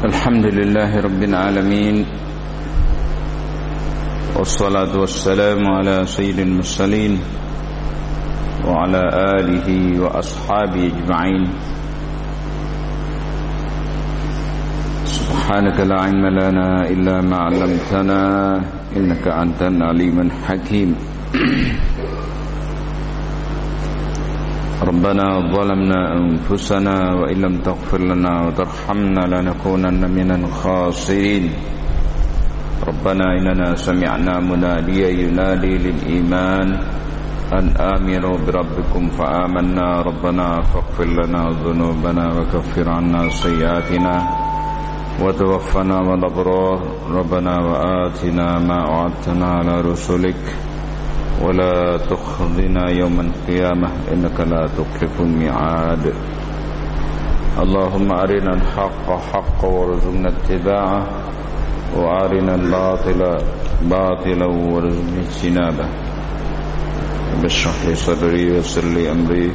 الحمد لله رب العالمين والصلاة والسلام على سيد المرسلين وعلى آله وأصحابه أجمعين. سبحانك لا علم لنا إلا ما علمتنا إنك أنت العليم الحكيم. ربنا ظلمنا أنفسنا وإن لم تغفر لنا وترحمنا لنكونن من الخاسرين. ربنا إننا سمعنا مناديا ينادي للإيمان أن آمنوا بربكم فآمنا. ربنا فاغفر لنا ذنوبنا وكفر عنا سيئاتنا وتوفنا والأبرار ربنا وآتنا ما وعدتنا على رسلك. ولا تخزنا يوم القيامة إنك لا تخلف الميعاد. اللهم أرنا الحق حقا وارزقنا اتباعه وأرنا الباطل باطلا وارزقنا اجتنابه. بشرح لي صدري ويسر لي أمري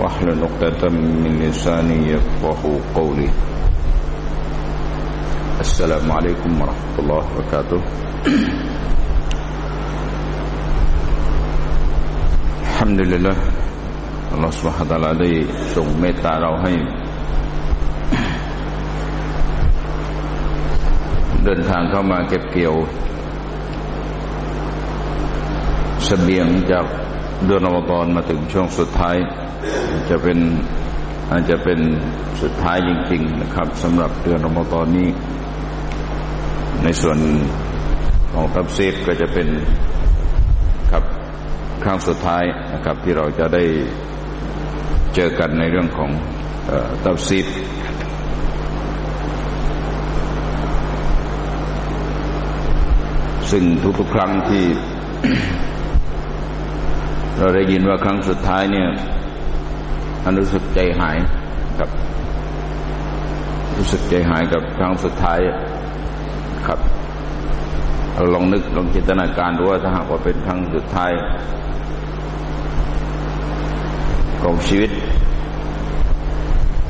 واحلل عقدة من لساني يفقه قولي. السلام عليكم ورحمة الله وبركاته. ฮัมดุลิลละอัลลอฮฺสุบฮฺตะลาได้ทรงเมตตาเราให้ เดินทางเข้ามาเก็บเกี่ยวสเสบียงจากเดือนอวตารมาถึงช่วงสุดท้าย จะเป็นอาจจะเป็นสุดท้ายจริง ๆ นะครับสำหรับเดือนอวตารนี้ ในส่วนของตับซีดก็จะเป็น ครั้งสุดท้ายนะครับที่เราจะได้เจอกันในเรื่องของตับซีดซึ่งทุกๆครั้งที่ เราได้ยินว่าครั้งสุดท้ายเนี่ยมันรู้สึกใจหายครับ รู้สึกใจหายกับครั้งสุดท้ายครับเราลองนึกลองจินตนาการดูว่าถ้าหากว่าเป็นครั้งสุดท้าย ของชีวิต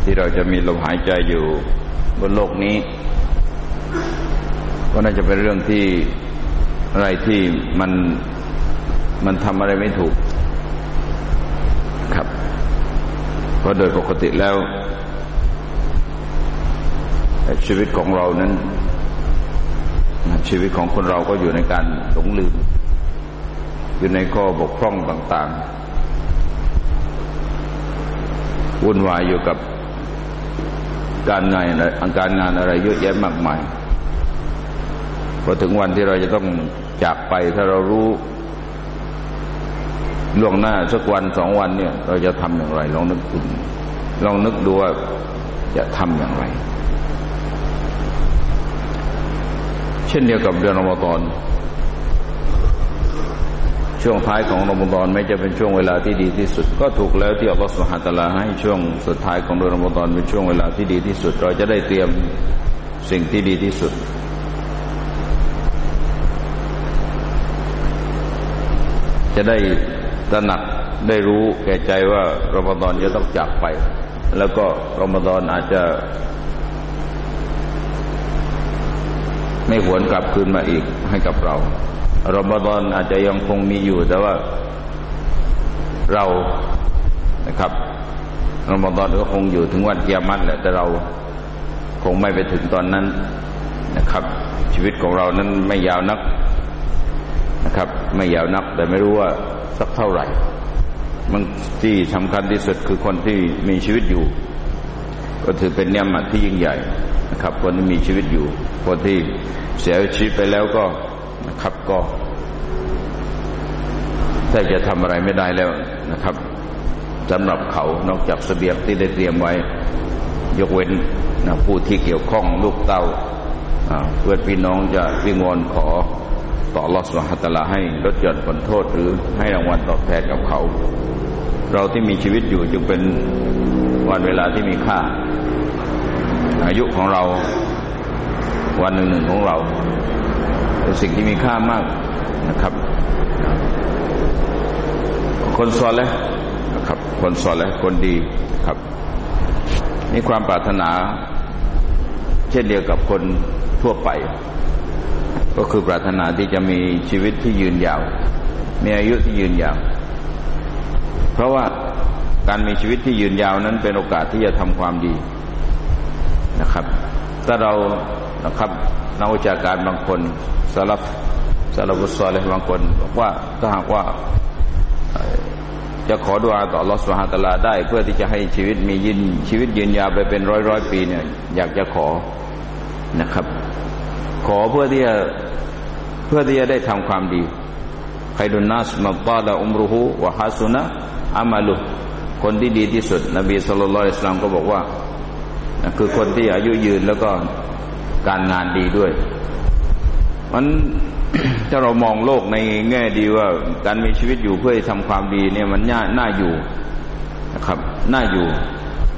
ที่เราจะมีลมหายใจอยู่บนโลกนี้ ก็น่าจะเป็นเรื่องที่อะไรที่มันมันทำอะไรไม่ถูกครับ เพราะโดยปกติแล้ว ชีวิตของเรานั้น ชีวิตของคนเราก็อยู่ในการหลงลืม อยู่ในข้อบกพร่องต่าง ๆ วุ่นวายอยู่กับการงานอะไรการงานอะไรเยอะแยะมากมายพอถึงวันที่เราจะต้องจากไปถ้าเรารู้ล่วงหน้าสักวันสองวันเนี่ย เราจะทำอย่างไร ลองนึกดูลองนึกดูว่าจะทำอย่างไร เช่นเดียวกับเดือนอมตอน ช่วงท้ายของรอมฎอนไม่จะเป็นช่วงเวลาที่ดีที่สุด ก็ถูกแล้วที่อัลลอฮฺสุฮาตะลาให้ช่วงสุดท้ายของเดือนรอมฎอนเป็นช่วงเวลาที่ดีที่สุด เราจะได้เตรียมสิ่งที่ดีที่สุด จะได้ตระหนักได้รู้แก่ใจว่ารอมฎอนจะต้องจากไป แล้วก็รอมฎอนอาจจะ ไม่หวนกลับคืนมาอีกให้กับเรา รอมฎอนอาจจะยังคงมีอยู่ แต่ว่าเรานะครับรอมฎอนก็คงอยู่ถึงวันเกียรติแหละแต่เราคงไม่ไปถึงตอนนั้นนะครับ ชีวิตของเรานั้นไม่ยาวนักนะครับ ไม่ยาวนัก แต่ไม่รู้ว่าสักเท่าไหร่ มันที่สำคัญที่สุดคือคนที่มีชีวิตอยู่ ก็ถือเป็นเนียมัที่ยิ่งใหญ่นะครับ คนที่มีชีวิตอยู่ คนที่เสียชีวิตไปแล้วก็ นะครับ ก็ถ้าจะทำอะไรไม่ได้แล้วนะครับสำหรับเขานอกจากสเสบียงที่ได้เตรียมไว้ ยกเว้นนะผู้ที่เกี่ยวข้องลูกเต้าเพื่อนพี่น้องจะวิงวอนขอต่อลอสวหัตลาให้ลดหย่อนผลโทษหรือให้รางวัลตอบแทนกับเขา เราที่มีชีวิตอยู่จึงเป็นวันเวลาที่มีค่า อายุของเรา วันหนึ่งหนึ่งของเรา เป็นสิ่งที่มีค่ามากนะครับ คนสอนเลยนะครับ คนสอนเลยคนดีครับมีความปรารถนา เช่นเดียวกับคนทั่วไป ก็คือปรารถนาที่จะมีชีวิตที่ยืนยาว มีอายุที่ยืนยาว เพราะว่าการมีชีวิตที่ยืนยาวนั้นเป็นโอกาสที่จะทำความดีนะครับ ถ้าเรา นะครับนักวิชาการบางคนสลับสลับุสซอลเลยบางคนบอกว่าถ้าหากว่าจะขอดุอาต่อลอสวาตลาได้ เพื่อที่จะให้ชีวิตมียืนชีวิตยืนยาวไปเป็นร้อยร้อยปีเนี่ยอยากจะขอนะครับ ขอเพื่อที่จะเพื่อที่จะได้ทำความดีใครดุนนัสมาตาลาอุมรุหูวะฮัสุนะอามาลุคนที่ดีที่สุด นบีสุลต่านอิสลามก็บอกว่า คือคนที่อายุยืนแล้วก็ การงานดีด้วย มันถ้าเรามองโลกในแง่ดีว่า การมีชีวิตอยู่เพื่อทำความดีเนี่ยมันน่าน่าอยู่นะครับ น่าอยู่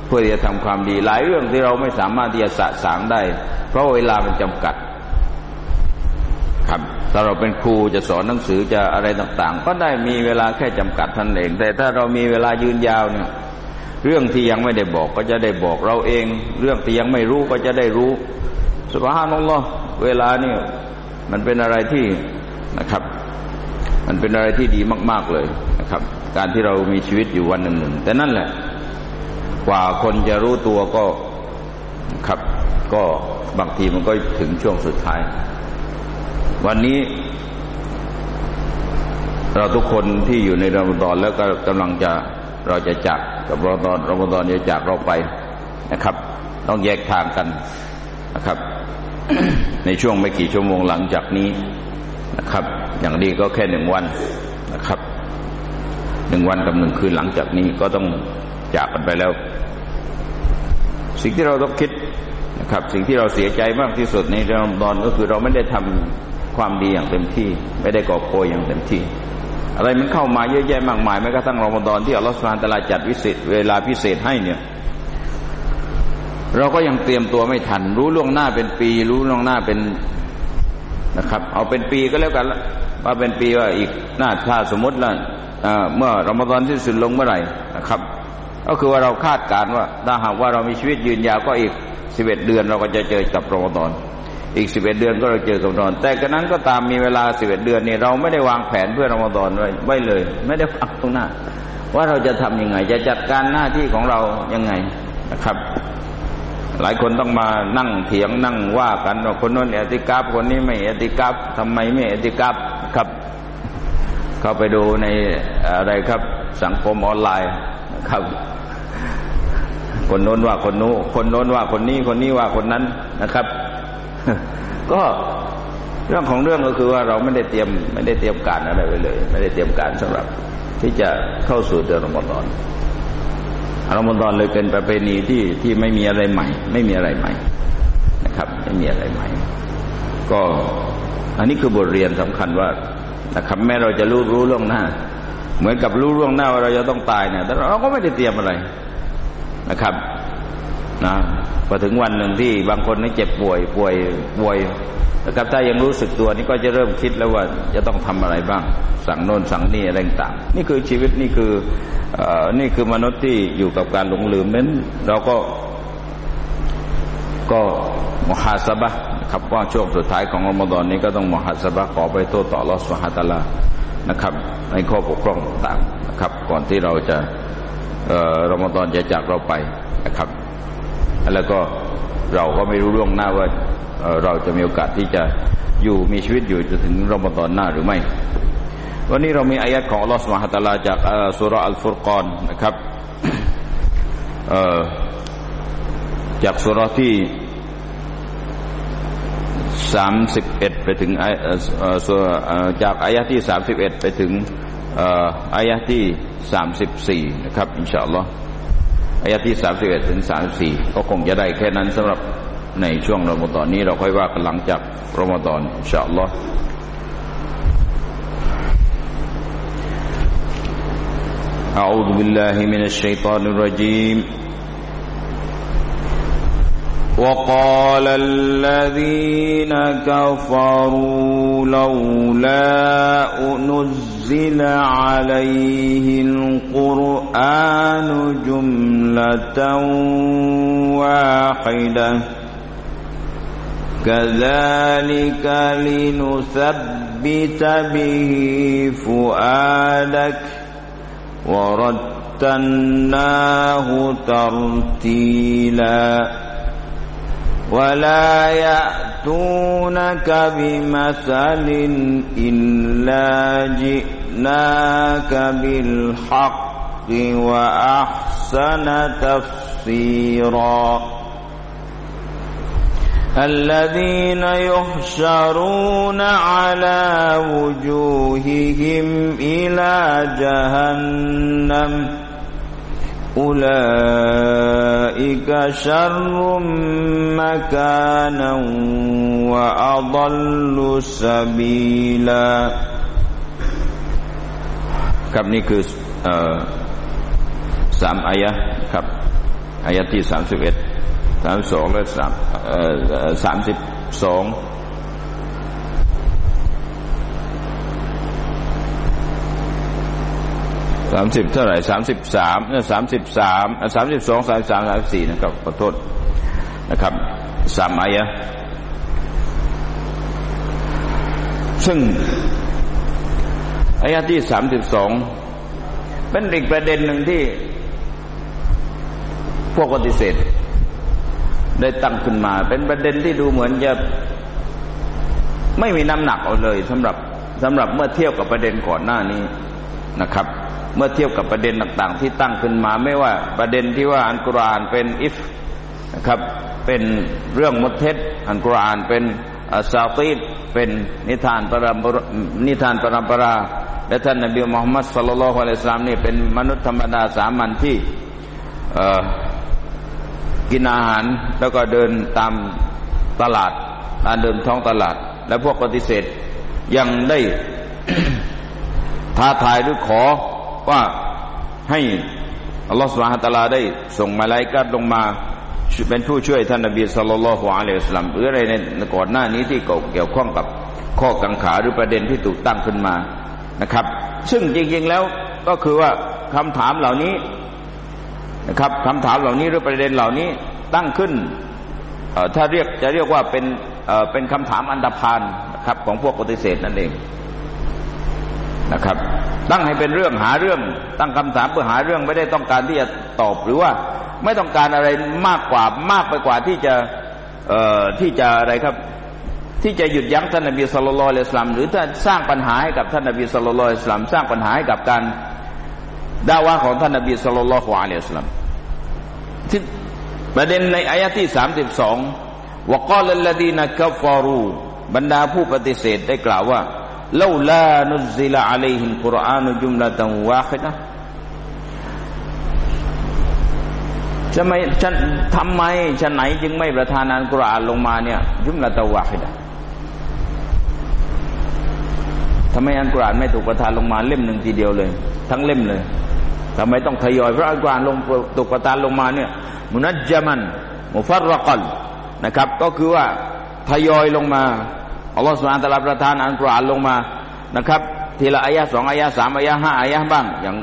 เพื่อจะทำความดี หลายเรื่องที่เราไม่สามารถที่จะสะสางได้ เพราะเวลามันจำกัด ครับถ้าเราเป็นครูจะสอนหนังสือจะอะไรต่างๆ ก็ได้มีเวลาแค่จำกัดท่านเอง แต่ถ้าเรามีเวลายืนยาวเนี่ย เรื่องที่ยังไม่ได้บอกก็จะได้บอกเราเอง เรื่องที่ยังไม่รู้ก็จะได้รู้ สุภานัลลอฮ์เวลาเนี่ยมันเป็นอะไรที่นะครับ มันเป็นอะไรที่ดีมาก ๆเลยนะครับ การที่เรามีชีวิตอยู่วันหนึ่งหนึ่งแต่นั่นแหละ กว่าคนจะรู้ตัวก็ครับ ก็บางทีมันก็ถึงช่วงสุดท้าย วันนี้ เราทุกคนที่อยู่ในรอมฎอนแล้วก็กำลังจะเราจะจากกับรอมฎอนรอมฎอนจะจากเราไปนะครับ ต้องแยกทางกันนะครับ ในช่วงไม่กี่ชั่วโมงหลังจากนี้นะครับ อย่างดีก็แค่หนึ่งวันนะครับหนึ่งวันกับหนึ่งคืนหลังจากนี้ก็ต้องจากกันไปแล้ว สิ่งที่เราต้องคิดนะครับ สิ่งที่เราเสียใจมากที่สุดในรอมฎอนก็คือเราไม่ได้ทำความดีอย่างเต็มที่ ไม่ได้ก่อโกยอย่างเต็มที่ อะไรมันเข้ามาเยอะแยะมากมายแม้กระทั่งรอมฎอนที่อัลลอฮฺสุบฮานตะลาจัดวิเศษเวลาพิเศษให้เนี่ย เราก็ยังเตรียมตัวไม่ทัน รู้ล่วงหน้าเป็นปี รู้ล่วงหน้าเป็นนะครับ เอาเป็นปีก็แล้วกันละว่าเป็นปีว่าอีกหน้าถ้าสมมติแล้วเมื่อรอมฎอนที่สุดลงเมื่อไหร่นะครับ ก็คือว่าเราคาดการว่าถ้าหากว่าเรามีชีวิตยืนยาวก็อีกสิบเอ็ดเดือนเราก็จะเจอกับรอมฎอนอีกสิบเอ็ดเดือนก็เราเจอกับรอมฎอนแต่กระนั้นก็ตามมีเวลาสิบเอ็ดเดือนนี่เราไม่ได้วางแผนเพื่อรอมฎอนไว้ไว้เลย ไม่ได้ฟังตรงหน้า ว่าเราจะทํำยังไง จะจัดการหน้าที่ของเรายังไงนะครับ หลายคนต้องมานั่งเถียงนั่งว่ากันว่าคนโน้นเอติกาบคนนี้ไม่เอติกาบทำไมไม่เอติกาบครับ เข้าไปดูในอะไรครับ สังคมออนไลน์ครับ คนโน้นว่าคนนู้คนโน้นว่าคนนี้คนนี้ว่าคนนั้นนะครับ ก็เรื่องของเรื่องก็คือว่าเราไม่ได้เตรียมไม่ได้เตรียมการอะไรไว้เลย ไม่ได้เตรียมการสำหรับ ที่จะเข้าสู่เดือนรอมฎอน รอมฎอนเลยเป็นประเพณีที่ที่ไม่มีอะไรใหม่ ไม่มีอะไรใหม่นะครับไม่มีอะไรใหม่ ก็อันนี้คือบทเรียนสำคัญว่านะครับแม้เราจะรู้รู้ล่วงหน้า เหมือนกับรู้ล่วงหน้าว่าเราจะต้องตายเนี่ยแต่เราก็ไม่ได้เตรียมอะไรนะครับนะพอถึงวันหนึ่งที่บางคนนี่เจ็บป่วยป่วยป่วยนะครับถ้ายังรู้สึกตัวนี่ก็จะเริ่มคิดแล้วว่าจะต้องทำอะไรบ้าง สั่งโน่นสั่งนี่อะไรต่างนี่คือชีวิตนี่คือ นี่คือมนุษย์ที่อยู่กับการหลงลืมนั้น เราก็ก็มหาสบะครับว่าช่วงสุดท้ายของรอมฎอนนี้ก็ต้องมหาสบะขอไปโทษต่อลอสวาตาลานะครับ ในข้อบกพร่องต่างนะครับ ก่อนที่เราจะรอมฎอนจะจากเราไปนะครับ แล้วก็เราก็ไม่รู้ล่วงหน้าว่าเราจะมีโอกาสที่จะอยู่มีชีวิตอยู่จนถึงรอมฎอนหน้าหรือไม่ วันนี้เรามีอายัดของอัลลอฮฺสุบฮฺตะลาจากสุรอัลฟุรกอนนะครับจากสุรที่สามสิบเอ็ดไปถึงจากอายะที่สามสิบเอ็ดไปถึงอายะที่สามสิบสี่นะครับอินชาอัลลอฮ์อายะที่สามสิบเอ็ดถึงสามสี่ก็คงจะได้แค่นั้นสำหรับในช่วงรอมฎอนนี้เราค่อยว่ากันหลังจากรอมฎอนอินชาอัลลอฮ์ أعوذ بالله من الشيطان الرجيم. وقال الذين كفروا لولا نزل عليه القرآن جملة واحدة. كذلك لنثبت به فؤادك ورتلناه ترتيلا ولا يأتونك بمثل إلا جئناك بالحق وأحسن تفسيرا الذين يحشرون على وجوههم إلى جهنم أولئك شر مكانا وأضل سبيلا ครับนี่คือสามอายะครับอายะที่สามสิบเอ็ด สามสองและสามสามสิบสองสามสิบเท่าไหร่สามสิบสามเนี่ยสามสิบสามสามสิบสองสามสามสามสี่นะครับขอโทษนะครับสามอายะซึ่งอายะที่สามสิบสองเป็นอีกประเด็นหนึ่งที่พวกปฏิเสธ ได้ตั้งขึ้นมา เป็นประเด็นที่ดูเหมือนจะไม่มีน้ำหนักเอาเลยสำหรับสำหรับเมื่อเทียบกับประเด็นก่อนหน้านี้นะครับ เมื่อเทียบกับประเด็นต่าง ๆ ที่ตั้งขึ้นมาไม่ว่าประเด็นที่ว่าอันกุรานเป็นอิฟนะครับ เป็นเรื่องมุทเทศอันกุรานเป็นอาซาตีดเป็นนิทานปรมนิทานปรมปราและท่านนบีมุฮัมมัดสุลลัลฮุอะลัยฮิสลามนี่เป็นมนุษย์ธรรมดาสามัญที่ กินอาหารแล้วก็เดินตามตลาดการเดินท้องตลาด และพวกปฏิเสธยังได้ท้าทายหรือขอว่าให้อัลลอฮฺสุบฮานตะลาได้ส่งมาลายกัดลงมาเป็นผู้ช่วยท่านนบีสุลต่านละฮ์อะลัยฮิสลามหรืออะไรในก่อนหน้านี้ที่เกี่ยวข้องกับข้อกังขาหรือประเด็นที่ถูกตั้งขึ้นมานะครับ ซึ่งจริงๆแล้วก็คือว่าคำถามเหล่านี้ นะครับคำถามเหล่านี้หรือประเด็นเหล่านี้ตั้งขึ้นถ้าเรียกจะเรียกว่าเป็นเป็นคำถามอันดพานนะครับของพวกปฏิเสธนั่นเองนะครับ ตั้งให้เป็นเรื่องหาเรื่อง ตั้งคำถามเพื่อหาเรื่องไม่ได้ต้องการที่จะตอบหรือว่าไม่ต้องการอะไรมากกว่ามากไปกว่าที่จะที่จะอะไรครับที่จะหยุดยั้งท่านนบีสุลต่านละสลามหรือถ้าสร้างปัญหาให้กับท่านนบีสุลต่านละสลามสร้างปัญหาให้กับการ ดาวะของท่านนบีสุลต่านละฮ์อะลัยฮิสลามที่ประเด็นในอายะที่สามสิบสองว่ากาลลดีนักฟารูบรรดาผู้ปฏิเสธได้กล่าวว่าเลาลานุซิลาอะลัยฮิมกุรอานุจุมละตังวาคิดะจะไม่ฉันทำไมฉันไหนจึงไม่ประทานอันกุรอานลงมาเนี่ยจุมละตาวาคิดะทำไมอันกุรอานไม่ถูกประทานลงมาเล่มหนึ่งทีเดียวเลย ทั้งเล่มเลย ทำไมต้องทยอยพระอัลกุรอานลงตุกประทาลงมาเนี่ยมุนัจจมันมุฟัรกันนะครับ ก็คือว่าทยอยลงมาอัลลอฮฺสุบานตะลาประทานอัลกุรอานลงมานะครับ ทีละอายะสองอายะสามอายะห้าอายะบ้าง อย่าง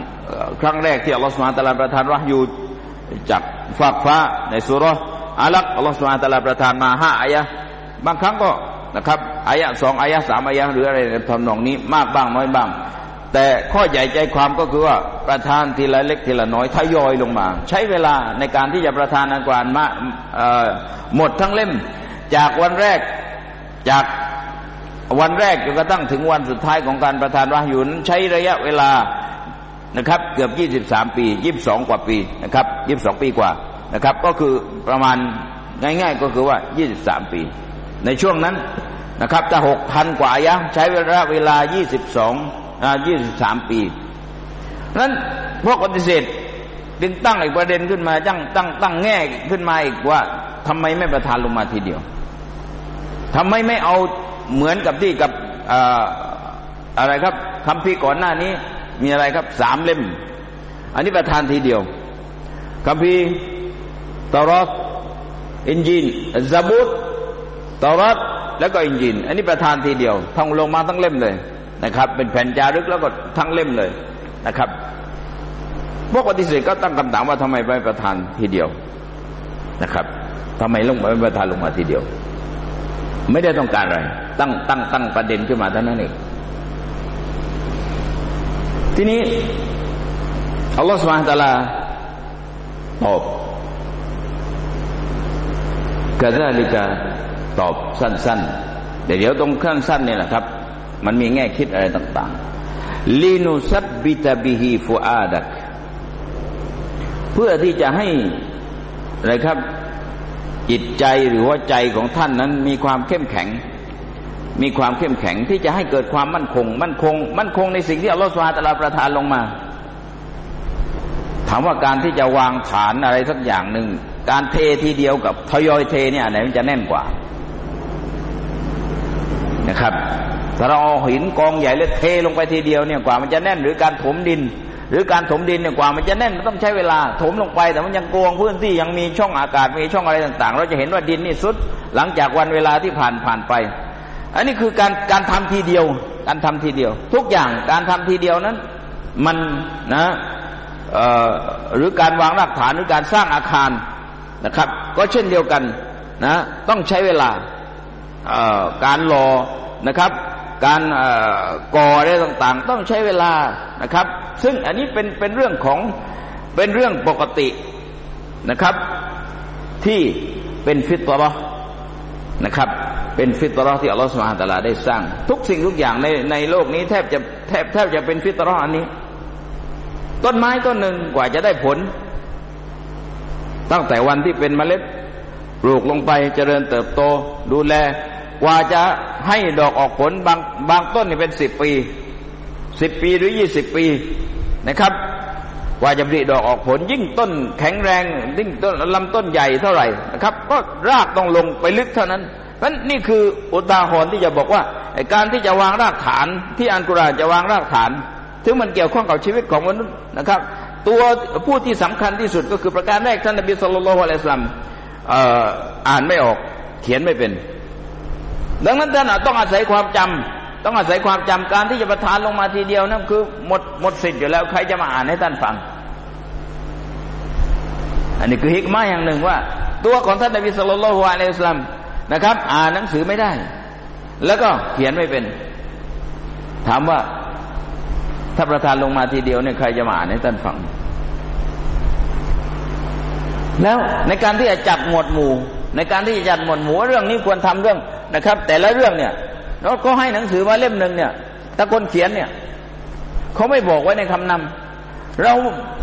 ครั้งแรกที่อัลลอฮฺสุบานตะลาประทานรหยูจากฟากฟ้าในสุรอาลักอัลลอฮฺสุบานตะลาประทานมาห้าอายะบางครั้งก็นะครับอายะสองอายะสามอายะหรืออะไรทำนองนี้มากบ้างน้อยบ้าง แต่ข้อใหญ่ใจความก็คือว่าประทานทีละเล็กทีละน้อยทยอยลงมา ใช้เวลาในการที่จะประทานอันกวานมาหมดทั้งเล่ม จากวันแรกจากวันแรกจนกระทั่งถึงวันสุดท้ายของการประทานวายุนใช้ระยะเวลานะครับ เกือบยี่สิบสามปียี่สิบสองกว่าปีนะครับยี่สิบสองปีกว่านะครับ ก็คือประมาณง่ายๆก็คือว่ายี่สิบสามปี ในช่วงนั้นนะครับจะหกพันกว่ายะใช้เวลาเวลายี่สิบสอง ยี่สิบสามปีนั้นพวกปฏิเสธจึงตั้งอีกประเด็นขึ้นมาตั้งตั้งตั้งแง่ขึ้นมาอีกว่าทำไมไม่ประทานลงมาทีเดียวทำไมไม่เอาเหมือนกับที่กับอะไรครับคำพีก่อนหน้านี้ มีอะไรครับสามเล่ม อันนี้ประทานทีเดียวคัมภีร์เตารอตอินญีลซะบูรเตารอตแล้วก็อินญีลอันนี้ประทานทีเดียวท่องลงมาทั้งเล่มเลย นะครับ เป็นแผ่นจารึกแล้วก็ทั้งเล่มเลยนะครับพวกปฏิเสธก็ตั้งคำถามว่าทำไมไม่ประทานทีเดียวนะครับทำไมลงไม่ประทานลงมาทีเดียว ไม่ได้ต้องการอะไร ตั้งตั้งตั้งประเด็นขึ้นมาเท่านั้นเองทีนี้อัลลอฮฺสุบฮานตะลาตอบกะซาลิกาตอบสั้นๆเดี๋ยวตรงขั้นสั้นเนี่ยแหละครับ มันมีแง่คิดอะไรต่างๆลีนุซับบิตาบิฮีฟูอาดักเพื่อที่จะให้อะไรครับ จิตใจหรือว่าใจของท่านนั้นมีความเข้มแข็ง มีความเข้มแข็งที่จะให้เกิดความมั่นคง มั่นคง มั่นคงในสิ่งที่อัลลอฮฺสุลตาราประทานลงมา ถามว่าการที่จะวางฐานอะไรสักอย่างหนึ่งการเททีเดียวกับทยอยเทเนี่ยไหนมันจะแน่นกว่านะครับ ถ้าเราเอาหินกองใหญ่แล้วเทลงไปทีเดียวเนี่ยกว่ามันจะแน่นหรือการถมดิน หรือการถมดินเนี่ยกว่ามันจะแน่นมันต้องใช้เวลาถมลงไป แต่มันยังกวงพื้นที่ยังมีช่องอากาศมีช่องอะไรต่าง ๆ เราจะเห็นว่าดินนี่สุดหลังจากวันเวลาที่ผ่านผ่านไป อันนี้คือการการทำทีเดียว การทำทีเดียว ทุกอย่างการทำทีเดียวนั้น มันนะหรือการวางรากฐานหรือการสร้างอาคารนะครับ ก็เช่นเดียวกันนะต้องใช้เวลาการรอนะครับ การก่ออะไรต่างๆ ต้องใช้เวลานะครับ ซึ่งอันนี้เป็นเป็นเรื่องของเป็นเรื่องปกตินะครับ ที่เป็นฟิตรอนะครับ เป็นฟิตรอที่อัลลอฮฺสุบฮาตะลาได้สร้าง ทุกสิ่งทุกอย่างในในโลกนี้แทบจะแทบแทบจะเป็นฟิตรออันนี้ ต้นไม้ต้นหนึ่งกว่าจะได้ผล ตั้งแต่วันที่เป็นเมล็ดปลูกลงไปเจริญเติบโตดูแล กว่าจะให้ดอกออกผลบางบางต้นนี่เป็นสิบปีสิบปีหรือยี่สิบปีนะครับ กว่าจะผลิดอกออกผล ยิ่งต้นแข็งแรงยิ่งต้นลำต้นใหญ่เท่าไหร่นะครับ ก็รากต้องลงไปลึกเท่านั้นเพราะนี่คืออุตาหรณ์ที่จะบอกว่าการที่จะวางรากฐานที่อันกุรานจะวางรากฐานถึงมันเกี่ยวข้องกับชีวิตของมนุษย์นะครับ ตัวผู้ที่สำคัญที่สุดก็คือประการแรกท่านนบีสุลต่านละฮ์อะลัยฮิสลามอ่านไม่ออกเขียนไม่เป็น ดังนั้นท่านต้องอาศัยความจำต้องอาศัยความจำการที่จะประทานลงมาทีเดียวนั่นคือหมดหมดสิทธิ์อยู่แล้วใครจะมาอ่านให้ท่านฟัง อันนี้คือฮิกมาอย่างหนึ่งว่า ตัวของท่านนบีสุลต่านละฮ์อะลัยฮิสลามนะครับ อ่านหนังสือไม่ได้ แล้วก็เขียนไม่เป็น ถามว่าถ้าประทานลงมาทีเดียวเนี่ยใครจะมาอ่านให้ท่านฟัง แล้วในการที่จะจัดหมวดหมู่ ในการที่จะจัดหมวดหมู่เรื่องนี้ควรทำเรื่อง นะครับ แต่ละเรื่องเนี่ยเราก็ให้หนังสือมาเล่มหนึ่งเนี่ยถ้าคนเขียนเนี่ยเขาไม่บอกไว้ในคำนำเรา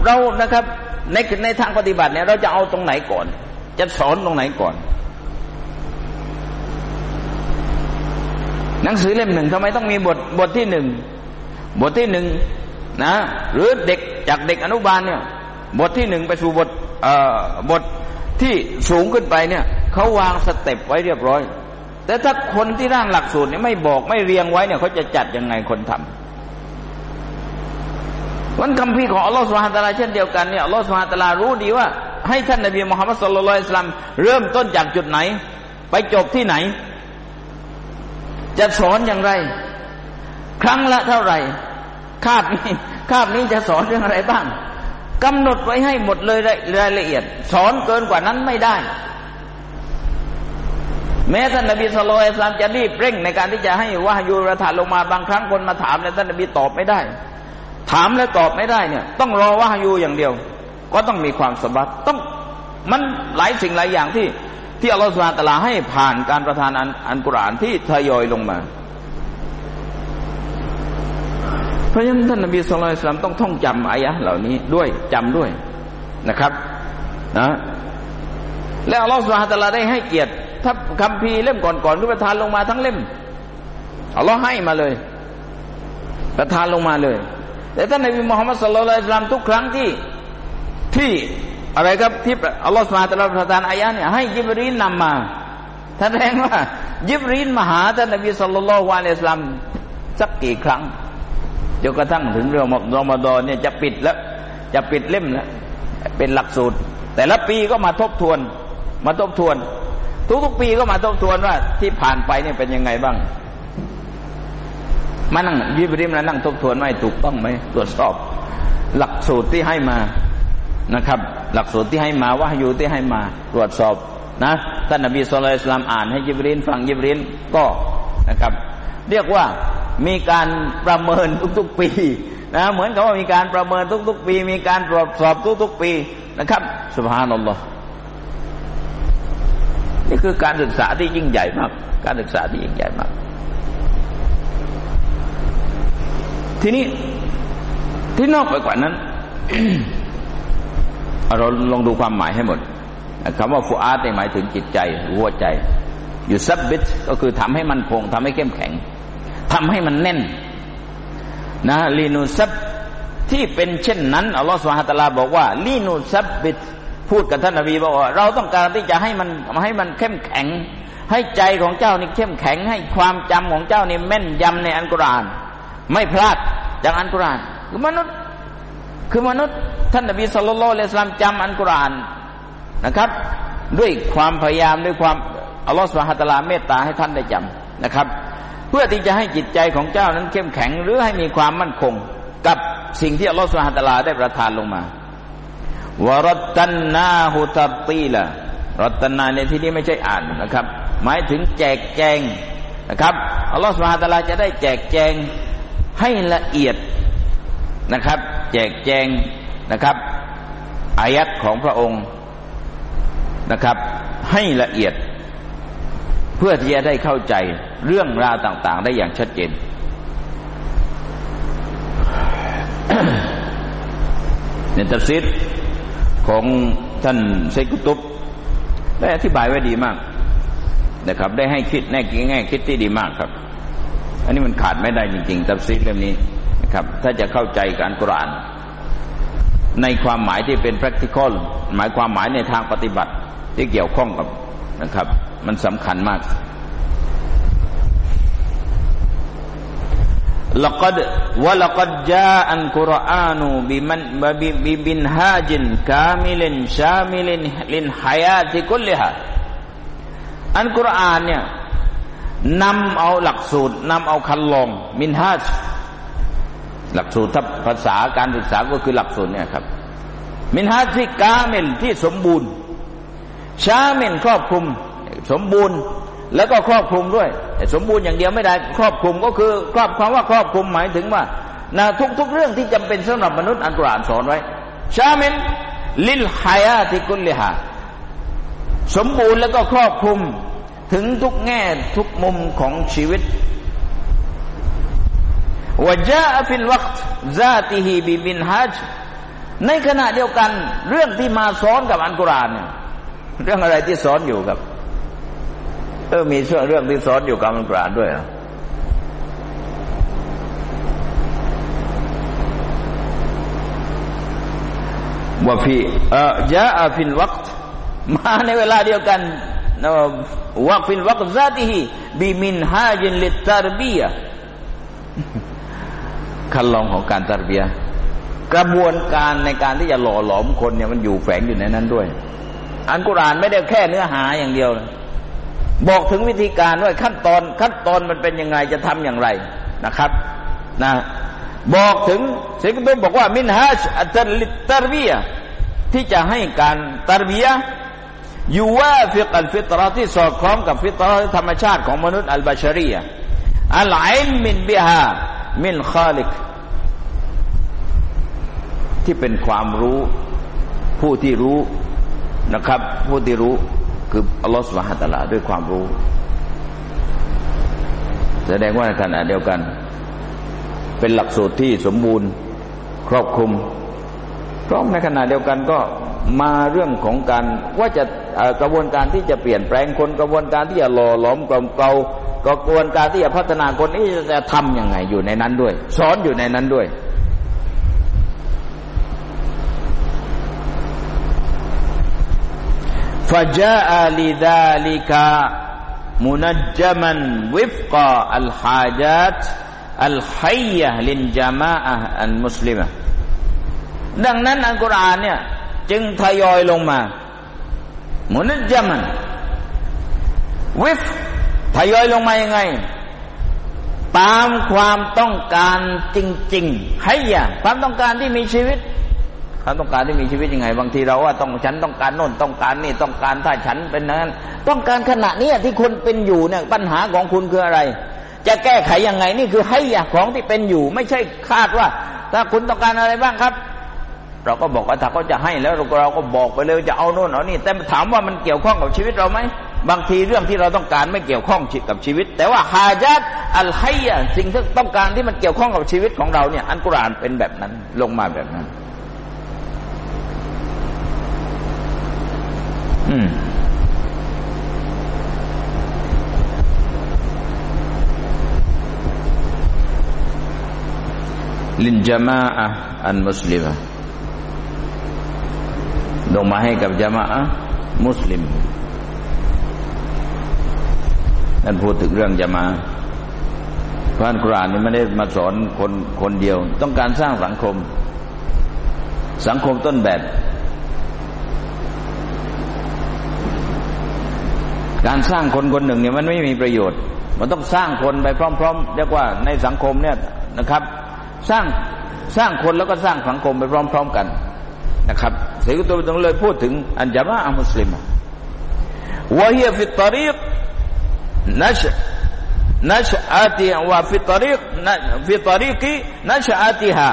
เรานะครับ ในในทางปฏิบัติเนี่ย เราจะเอาตรงไหนก่อน จะสอนตรงไหนก่อน หนังสือเล่มหนึ่งทำไมต้องมีบทบทที่หนึ่งบทที่หนึ่งนะ หรือเด็กจากเด็กอนุบาลเนี่ย บทที่หนึ่งไปสู่บทบทที่สูงขึ้นไปเนี่ยเขาวางสเต็ปไว้เรียบร้อย แต่ถ้าคนที่ร่างหลักสูตรเนี่ยไม่บอกไม่เรียงไว้เนี่ยเขาจะจัดยังไงคนทำวันคำพีของอัลลอฮฺสุบฮานตะลาเช่นเดียวกันเนี่ยอัลลอฮฺสุบฮานตะลารู้ดีว่า ให้ท่านนบีมุฮัมมัดสุลลัลอิสลามเริ่มต้นจากจุดไหน ไปจบที่ไหน จะสอนอย่างไร ครั้งละเท่าไหร่คาบนี้คาบนี้จะสอนเรื่องอะไรบ้างกำหนดไว้ให้หมดเลยรายละเอียด สอนเกินกว่านั้นไม่ได้ แม้ท่านนบีสุลต่านจะรีบเร่งในการที่จะให้วายูประทานลงมาบางครั้งคนมาถามแล้วท่านนบีตอบไม่ได้ ถามแล้วตอบไม่ได้เนี่ย ต้องรอวายูอย่างเดียว ก็ต้องมีความสบัดต้องมันหลายสิ่งหลายอย่างที่ที่อัลลอฮฺสุลตาลาให้ผ่านการประทานอันอันกุรานที่ทยอยลงมา เพราะฉะนั้นท่านนบีสุลต่านต้องท่องจำอายะเหล่านี้ด้วยจำด้วยนะครับนะแล้วอัลลอฮฺสุลตาลาได้ให้เกียรติ ถ้าคำพีเล่มก่อนๆก็ประทานลงมาทั้งเล่มอัลลอฮ์ให้มาเลย ประทานลงมาเลย แต่ท่านนบีมุฮัมมัดสุลลัลอิสลามทุกครั้งที่ที่อะไรครับที่อัลลอฮ์สุลตานประทานอายะเนี่ยให้ยิบรีนนำมาท่านแรงว่า ยิบรีนมาหาท่านนบีสุลต่านละวาเลสลามสักกี่ครั้งจนกระทั่งถึงเรื่องรอมฎอนเนี่ยจะปิดแล้ว จะปิดเล่มแล้วเป็นหลักสูตร แต่ละปีก็มาทบทวน มาทบทวน ทุกๆปีก็มาทบทวนว่า ที่ผ่านไปเนี่ยเป็นยังไงบ้าง มานั่งยิบริมแล้วนั่งทบทวนไหมถูกต้องไหมตรวจสอบ หลักสูตรที่ให้มานะครับ หลักสูตรที่ให้มาว่าอยู่ที่ให้มาตรวจสอบนะท่านนบีสุลต่านอ่านให้ยิบรินฟังยิบรินก็นะครับ เรียกว่ามีการประเมินทุกๆปีนะเหมือนกับว่ามีการประเมินทุกๆปี มีการตรวจสอบทุกๆปีนะครับสุบฮานัลลอฮ์ นี่คือการศึกษาที่ยิ่งใหญ่มาก การศึกษาที่ยิ่งใหญ่มาก ทีนี้ที่นอกไปกว่านั้น เราลองดูความหมายให้หมดคำว่าฟูอาร์ตหมายถึงจิตใจหัวใจ อยู่ซับบิทก็คือทำให้มันคงทำให้เข้มแข็งทำให้มันแน่น นะลีนูซับที่เป็นเช่นนั้นอัลลอฮฺสุฮาตลาบอกว่าลีนูซับบิท พูดกับท่านนบีบอกว่า เราต้องการที่จะให้มันให้มันเข้มแข็ง ให้ใจของเจ้านี่เข้มแข็ง ให้ความจำของเจ้านี่แม่นยำในอันกุราน ไม่พลาดจากอันกุรานคือมนุษย์คือมนุษย์ท่านนบีสุลต่านละสลามจำอันกุรานนะครับ ด้วยความพยายามด้วยความอัลลอฮฺสุบฮฺตะลาเมตตาให้ท่านได้จำนะครับ เพื่อที่จะให้จิตใจของเจ้านั้นเข้มแข็งหรือให้มีความมั่นคง กับสิ่งที่อัลลอฮฺสุบฮฺตะลาได้ประทานลงมา วรัตตันนาหุตับตีละรัตนาในที่นี้ไม่ใช่อ่านนะครับ หมายถึงแจกแจงนะครับอัลลอฮฺสุบฮฺตะลาจะได้แจกแจงให้ละเอียดนะครับ แจกแจงนะครับ อายัดของพระองค์นะครับ ให้ละเอียด เพื่อที่จะได้เข้าใจเรื่องราวต่าง ๆ ได้อย่างชัดเจนในตัฟซิด ของท่านเซกุตุบได้อธิบายไว้ดีมากนะครับ ได้ให้คิดแน่แง่คิดที่ดีมากครับ อันนี้มันขาดไม่ได้จริงๆตัฟซิดเล่มนี้นะครับ ถ้าจะเข้าใจการกุราน ในความหมายที่เป็น practical หมายความหมายในทางปฏิบัติที่เกี่ยวข้องกับนะครับ มันสำคัญมาก ละกดวละกดจาอันกุรอานูบิมันบิบิบินฮาจินกามิลินชามิลินลินฮายาติคุลิฮะอันกุรอานเนี่ยนำเอาหลักสูตรนำเอาครรลอง منهاج หลักสูตรทับภาษาการศึกษาก็คือหลักสูตรเนี่ยครับ منهاج ที่ كامل ที่สมบูรณ์ شامل ครอบคลุมสมบูรณ์ แล้วก็ครอบคลุมด้วย สมบูรณ์อย่างเดียวไม่ได้ ครอบคลุมก็คือครอบความว่าครอบคลุมหมายถึงว่านะทุกๆเรื่องที่จำเป็นสำหรับมนุษย์อัลกุรอานสอนไว้ شامل للحياة كلها สมบูรณ์แล้วก็ครอบคลุมถึงทุกแง่ทุกมุมของชีวิตوجاء في الوقت ذاته بمنهاج ในขณะเดียวกันเรื่องที่มาสอนกับอัลกุรอานเนี่ยเรื่องอะไรที่สอนอยู่ครับ เออมีช่วงเรื่องที่สอนอยู่กับอัลกุรอานด้วยว่าฟีเอ่อยาฟิลวักต์มาในเวลาเดียวกันวักฟิลวักต์ซาติฮีบิมินฮาจินลิตตารบียคันลองของการตารบียกระบวนการในการที่จะหล่อหลอมคนเนี่ยมันอยู่แฝงอยู่ในนั้นด้วย อัลกุรอานไม่ได้แค่เนื้อหาอย่างเดียว บอกถึงวิธีการว่าขั้นตอนขั้นตอนมันเป็นยังไงจะทำอย่างไรนะครับนะบอกถึงสิ่งที่บอกว่ามินฮัชอัตลิตารบียที่จะให้การตารบียอยู่ว่าฟิกัลฟิตรที่สอดคล้องกับฟิตรธรรมชาติของมนุษย์อัลบาชารียอัลไอมมินบิฮามินคาลิก ที่เป็นความรู้ผู้ที่รู้นะครับ ผู้ที่รู้ คืออัลลอฮฺสุบฮฺตะลาด้วยความรู้ แสดงว่าในขณะเดียวกัน เป็นหลักสูตรที่สมบูรณ์ครอบคลุมพร้อมในขณะเดียวกันก็มาเรื่องของการว่าจะกระบวนการที่จะเปลี่ยนแปลงคนกระบวนการที่จะหล่อหลอมกลมเกลากระบวนการที่จะพัฒนาคนนี้จะทำยังไงอยู่ในนั้นด้วย สอนอยู่ในนั้นด้วย فجاء لذلك منجما وفق الحاجات الحية للجماعة المسلمة ดังนั้นอัลกุรอานเนี่ยจึงทยอยลงมา มุนจมันวิฟทยอยลงมายังไง ตามความต้องการจริงๆให้อย่างความต้องการที่มีชีวิต ควาต้องการที่มีชีวิตยังไง บางทีเราว่าต้องฉันต้องการโน่นต้องการนี่ต้องการถ้าฉันเป็นนั้น ต้องการขณะนี้ที่คุณเป็นอยู่เนี่ยปัญหาของคุณคืออะไร จะแก้ไขยังไงนี่คือให้อยากของที่เป็นอยู่ ไม่ใช่คาดว่า ถ้าคุณต้องการอะไรบ้างครับ เราก็บอกว่าถ้าเขาจะให้แล้วเราก็บอกไปเลยจะเอาโน่นเอานี่แต่ถามว่ามันเกี่ยวข้องกับชีวิตเราไหมบางทีเรื่องที่เราต้องการไม่เกี่ยวข้องกับชีวิต แต่ว่าฮาจัดอัลไฮยะสิ่งที่ต้องการที่มันเกี่ยวข้องกับชีวิตของเราเนี่ย อันกุรานเป็นแบบนั้นลงมาแบบนั้น อืมลินจามาอะอันมุสลิมลงมาให้กับจามะมุสลิมนั่นพูดถึงเรื่องจะมาพระอันกุรานนี่ไม่ได้มาสอนคนคนเดียว ต้องการสร้างสังคม สังคมต้นแบบ การสร้างคนคนหนึ่งเนี่ยมันไม่มีประโยชน์ มันต้องสร้างคนไปพร้อมๆเรียกว่าในสังคมเนี่ยนะครับ สร้างสร้างคนแล้วก็สร้างสังคมไปพร้อม ๆกันนะครับเสกุตุต้องเลยพูดถึงอันจว่าอัลมุสลิมวะฮีฟิตรีกนัชนัชอาติวะฟิตรีกฟิตรีกีนัชอาติฮา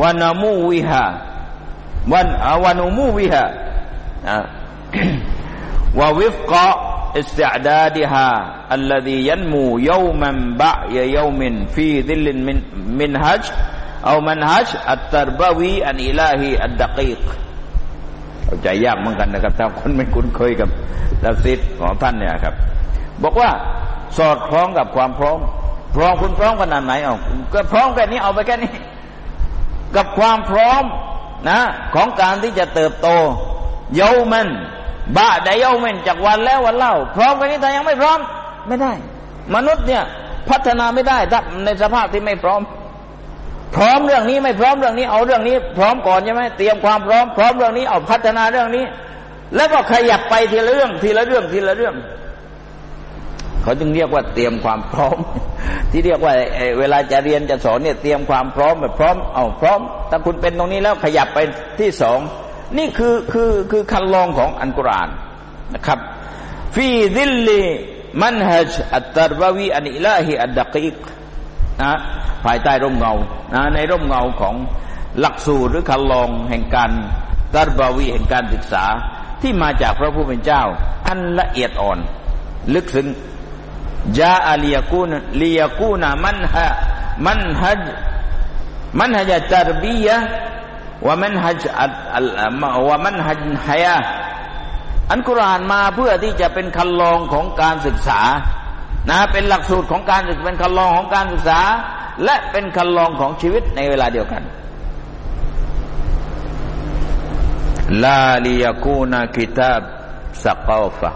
วะนมูวิฮาวันวะนมูวิฮาวะวิฟกะ استعدادها الذي ينمو يوما بعد يوم في ظل من منهج أو منهج التربوي الإلهي الدقيق ใจยากเหมือนกันนะครับถ้าคนไม่คุ้นเคยกับตัฟซิดของท่านเนี่ยครับบอกว่าสอดคล้องกับความพร้อม พร้อมคุณพร้อมขนาดไหนเอาก็พร้อมแค่นี้เอาไปแค่นี้ กับความพร้อมนะ ของการที่จะเติบโต เยามัน บาได้เยามันจากวันแล้ววันเล่า พร้อมแค่นี้แต่ยังไม่พร้อม ไม่ได้ มนุษย์เนี่ย พัฒนาไม่ได้ถ้าในสภาพที่ไม่พร้อม พร้อมเรื่องนี้ไม่พร้อมเรื่องนี้ เอาเรื่องนี้ พร้อมก่อนใช่ไหมเตรียมความพร้อมพร้อมเรื่องนี้เอาพัฒนาเรื่องนี้ แล้วก็ขยับไปทีละเรื่องทีละเรื่องทีละเรื่องเขาจึงเรียกว่าเตรียมความพร้อม ที่เรียกว่าเวลาจะเรียนจะสอนเนี่ยเตรียมความพร้อมแบบพร้อมเอาพร้อมถ้าคุณเป็นตรงนี้แล้วขยับไปที่สอง นี่คือคือคือคันลองของอันกุรานนะครับฟีดิลลีมันฮัจอัตตรบวีอันอิลาฮิอัดดักีกนะภายใต้ร่มเงานะในร่มเงาของหลักสูตรหรือคันลองแห่งการตรบวีแห่งการศึกษาที่มาจากพระผู้เป็นเจ้า อันละเอียดอ่อน ลึกซึ้งจาอาลียกูนลียกูนามันฮะมันฮัจมันฮัจตรบียะ ว่ามันฮัจว่ามันฮัจฮยาอันกุรานมาเพื่อที่จะเป็นคันลองของการศึกษานะเป็นหลักสูตรของการศึกเป็นคันลองของการศึกษา และเป็นคันลองของชีวิตในเวลาเดียวกันลาลียกูนาคิตาบสักอฟะ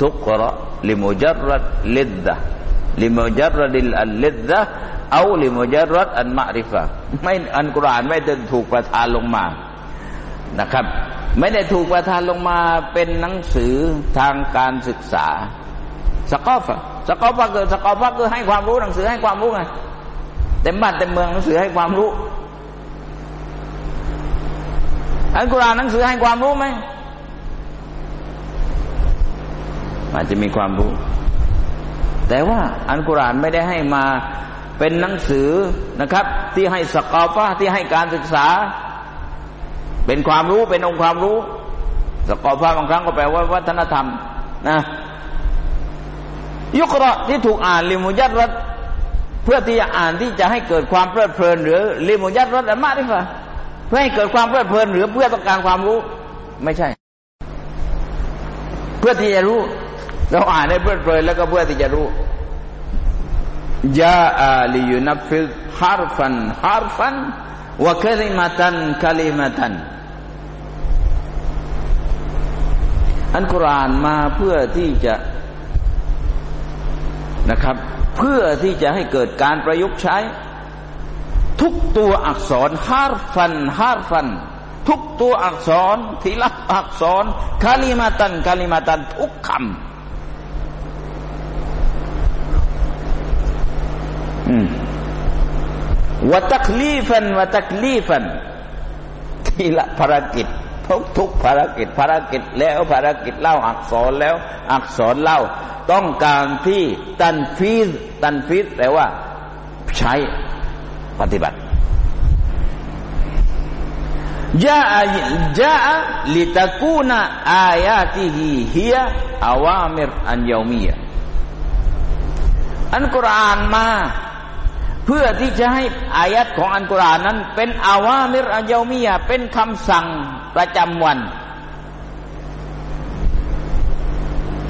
ทุกระลิมุจรัดลิดดะลิมุจรัดิลอัลลิดดะ เอาลิมุจรัดอันมาริฟะไม่อันกุรานไม่ได้ถูกประทานลงมานะครับ ไม่ได้ถูกประทานลงมาเป็นหนังสือทางการศึกษาสกอฟสกอฟคือสกอฟคือให้ความรู้หนังสือให้ความรู้ไงเต็มบ้านเต็มเมืองหนังสือให้ความรู้อันกุรานหนังสือให้ความรู้ไหมอาจจะมีความรู้ แต่ว่าอันกุรานไม่ได้ให้มา เป็นหนังสือนะครับ ที่ให้สกอฟาที่ให้การศึกษา เป็นความรู้เป็นองค์ความรู้ สกอฟาบางครั้งก็แปลว่าวัฒนธรรมนะยุคระที่ถูกอ่านลิมุยัตรัตเพื่อที่จะอ่านที่จะให้เกิดความเพลิดเพลิน หรือลิมุยัตรัตอัมาดิฟะเพื่อให้เกิดความเพลิดเพลิน หรือเพื่อต้องการความรู้ ไม่ใช่ เพื่อที่จะรู้ เราอ่านให้เพลิดเพลินแล้วก็เพื่อที่จะรู้ ยาอาลียุนับฟิลฮาร์ฟันฮาร์ฟันวะคลิมาตันคลิมาตัน อันกุรานมาเพื่อที่จะนะครับ เพื่อที่จะให้เกิดการประยุกต์ใช้ ทุกตัวอักษร حرفا حرفا ทุกตัวอักษรทีละอักษร كلمة كلمة ทุกคำ วะตักลีฟันวะตักลีฟัน ทีละภารกิจทุกทุกภารกิจภารกิจแล้วภารกิจเล่าอักษรแล้ว อักษรเล่า ต้องการที่ตันฟีดตันฟีดแปลว่า ใช้ปฏิบัติจาจาลิตะกูนอายาติฮิฮิยอาวามิรอันยามียอัลกุรอานมา เพื่อที่จะให้อายัดของอันกุรานนั้น เป็นอาวามิรอันยมียาเป็นคำสั่งประจำวัน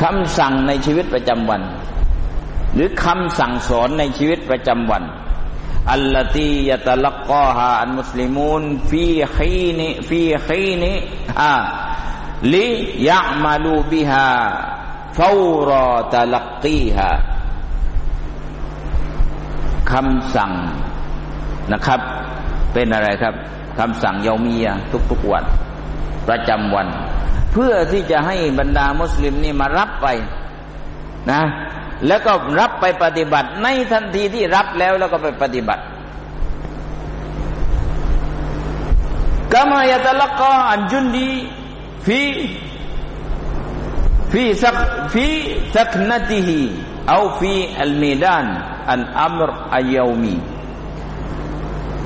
คำสั่งในชีวิตประจำวัน หรือคำสั่งสอนในชีวิตประจำวันالتي يتلقاها المسلمون في حين في حينها ليعملوا بهاฟาวรอตะลักกีฮา คำสั่งนะครับ เป็นอะไรครับคำสั่งเยามียทุกๆวัน ประจำวัน เพื่อที่จะให้บรรดามุสลิมนี่มารับไปนะ แล้วก็รับไปปฏิบัติ ในทันทีที่รับแล้วแล้วก็ไปปฏิบัติกามายตะลักกอันจุนดีฟีฟีสักฟีสักนติฮีเอาฟีอัลเมดาน อันอัมรอายามี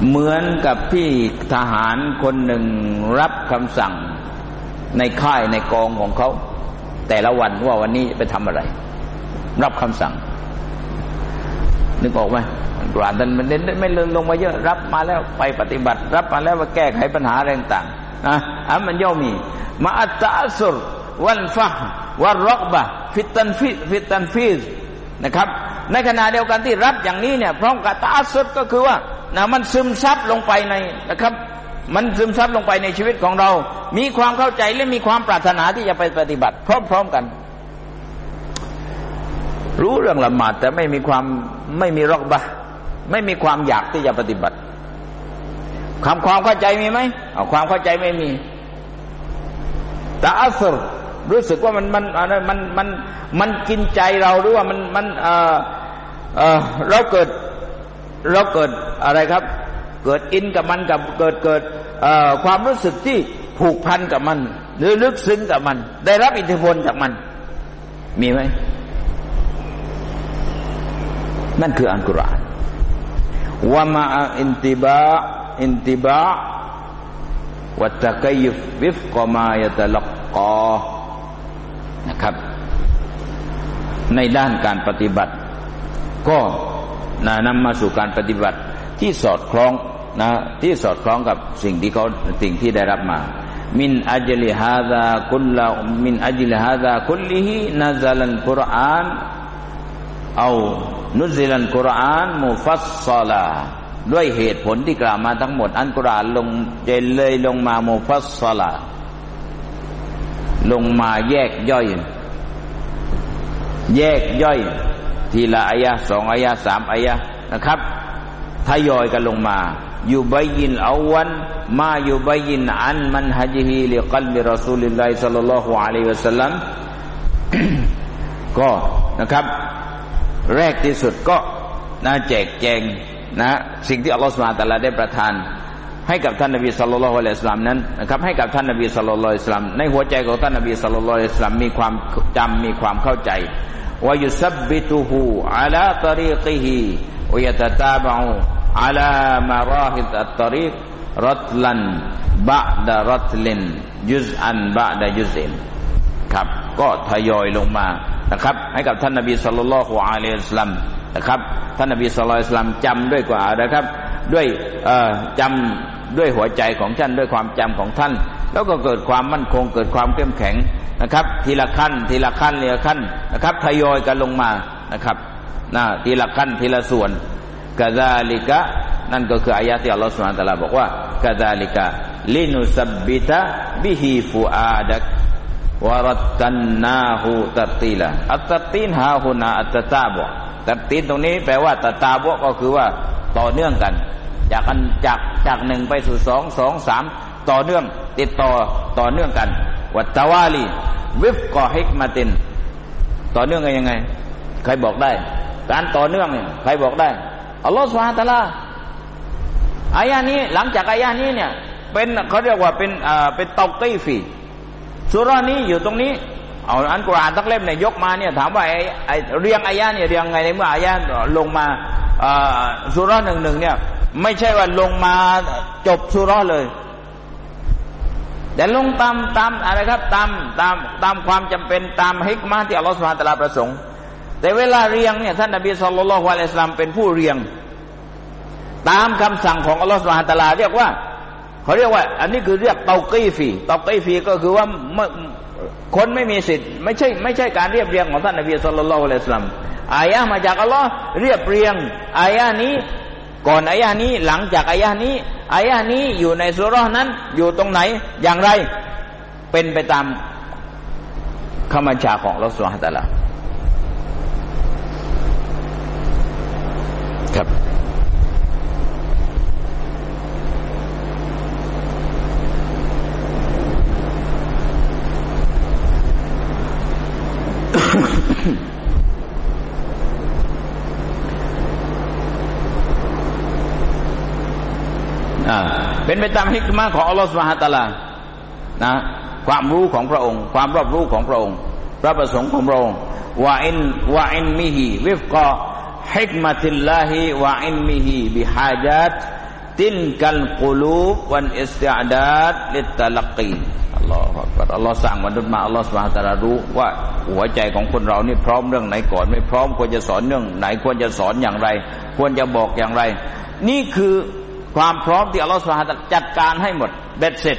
เหมือนกับที่ทหารคนหนึ่งรับคำสั่งในค่ายในกองของเขา แต่ละวันว่าวันนี้ไปทำอะไร รับคำสั่ง นึกออกไหมกรานท่านมันเน้นไม่เลื่อนลงมาเยอะรับมาแล้วไปปฏิบัติ รับมาแล้วมาแก้ไขปัญหาอะไรต่างนะอันมันย่อมมีมาอัตตาสุรวันฟะวันรอกบะฟิตันฟิฟิตันฟิส นะครับ ในขณะเดียวกันที่รับอย่างนี้เนี่ยพร้อมกับตาสุดก็คือว่านะมันซึมซับลงไปในนะครับ มันซึมซับลงไปในชีวิตของเรา มีความเข้าใจและมีความปรารถนาที่จะไปปฏิบัติ พร้อมๆกัน รู้เรื่องละหมาดแต่ไม่มีความไม่มีรอกบะไม่มีความอยากที่จะปฏิบัติความความเข้าใจมีไหมความเข้าใจไม่มีต่อัสร รู้สึกว่ามันมันอะไรมันมันมันกินใจเราหรือว่ามันมันเออเออเราเกิดเราเกิดอะไรครับ เกิดอินกับมันกับเกิดเกิดความรู้สึกที่ผูกพันกับมัน หรือลึกซึ้งกับมัน ได้รับอิทธิพลจากมัน มีไหมนั่นคืออัลกุรอานว่ามาอินติบะอินติบะวัตกยุฟวิฟกมายตะลักกอ นะครับ ในด้านการปฏิบัติ ก็นะนำมาสู่การปฏิบัติที่สอดคล้องนะที่สอดคล้องกับสิ่งที่เขาสิ่งที่ได้รับมามินอัจลิฮาดาคุลลามินอัจลิฮาดาคุลลิฮินัซลันกุรอานเอานุซิลันกุรอานมุฟัสซาลาด้วยเหตุผลที่กล่าวมาทั้งหมด อันกุรอานลงเจเลยลงมามุฟัสซาลา ลงมาแยกย่อย แยกย่อย ทีละอายะสองอายะสามอายะนะครับทยอยกันลงมาอยู่ใบยินเอาวันมาอยู่ใบยินอันมันฮัจฮีลิกัลบิรอซูลิลลาฮิสัลลัลลอฮุอะลัยฮิวะสัลลัมก็นะครับ แรกที่สุดก็นะแจกแจงนะ สิ่งที่อัลลอฮฺสุบาตะลาได้ประทาน ให้กับท่านนบีสุลต่านละฮ์อะลัยสลามนั้นนะครับให้กับท่านนบีสุลต่านละฮ์สลามในหัวใจของท่านนบีสุลต่านละฮ์สลามมีความจำมีความเข้าใจวายุสบิตุฮูอัลาตรีกิฮิวยตตาบะอูอัลามารอฮิตอัตตรีกรัตลันบะดารัตลินยุซอันบะดายุซินครับก็ทยอยลงมานะครับ ให้กับท่านนบีสุลต่านละฮ์อะลัยฮิสลามนะครับท่านนบีสุลต่านจำด้วยกว่านะครับด้วยจำ ด้วยหัวใจของท่านด้วยความจำของท่าน แล้วก็เกิดความมั่นคงเกิดความเข้มแข็งนะครับ ทีละขั้น ทีละขั้นทีละขั้นนะครับทยอยกันลงมานะครับนะทีละขั้นทีละส่วนกาซาลิกะนั่นก็คืออายะที่อัลลอฮฺสุบานตะลาบอกว่ากาซาลิกะลินุสบบิตะบิฮิฟูอาดักวรตันนาหูตัตีละอัตตตีนฮาหุนาอัตตาบะตัดตีนตรงนี้แปลว่าตตาบะก็คือว่าต่อเนื่องกัน จากกันจากจากหนึ่งไปสู่สองสองสามต่อเนื่องติดต่อต่อเนื่องกันวัตวาลีวิฟกอฮิกมาติน ต่อเนื่องกันยังไง ใครบอกได้ การต่อเนื่องเนี่ยใครบอกได้อัลลอฮฺสุฮาตะลาอายานี้หลังจากอายานี้เนี่ย เป็นเขาเรียกว่าเป็นอ่าเป็นตอกกี้ฟีสุรานี้อยู่ตรงนี้เอาอันกุรอานทักเล่มเนี่ยยกมาเนี่ยถามว่าไอ้ไอ้เรียงอายะเนี่ยเรียงไงในเมื่ออายะลงมาสุราหนึ่งหนึ่งเนี่ย ไม่ใช่ว่าลงมาจบสุราเลย แต่ลงตามตามอะไรครับ ตามตามตามความจำเป็นตามฮิกมาที่อัลลอฮฺสุบฮานตะลาประสงค์ แต่เวลาเรียงเนี่ยท่านนบีสุลต่านละฮ์วะลัยสลามเป็นผู้เรียง ตามคำสั่งของอัลลอฮฺสุบฮานตะลาเรียกว่าเขาเรียกว่า อันนี้คือเรียกเตากีฟีเตากีฟีก็คือว่าคนไม่มีสิทธิ์ไม่ใช่ไม่ใช่การเรียบเรียงของท่านนบีสุลต่านละฮ์วะลัยสลามอายะมาจากอัลลอฮ์เรียบเรียงอายะนี้ ก่อนอายะนี้หลังจากอายะนี้อายะนี้อยู่ในสุรนั้น อยู่ตรงไหนอย่างไร เป็นไปตามคำบัญชาของรัสุลฮะตะลาครับ เป็นไปตามحكمة ของอัลลอฮฺ سبحانه وتعالى นะความรู้ของพระองค์ ความรอบรู้ของพระองค์ พระประสงค์ของพระองค์ว่าอินว่าอินมิฮิวิฟกะฮิกมาติลลาฮิว่าอินมิฮิบิฮาจัตตินกัลกุลูบวันอิสติอาดัดลิตตะลักกีอัลลอฮฺอัลลอฮฺสั่งมนุษย์มาอัลลอฮฺสุบฮาตะลารู้ว่าหัวใจของคนเรานี่พร้อมเรื่องไหนก่อน ไม่พร้อมควรจะสอนเรื่องไหนควรจะสอนอย่างไร ควรจะบอกอย่างไร นี่คือ ความพร้อมที่อัลลอฮฺสุฮาจัดการให้หมดเบ็ดเสร็จ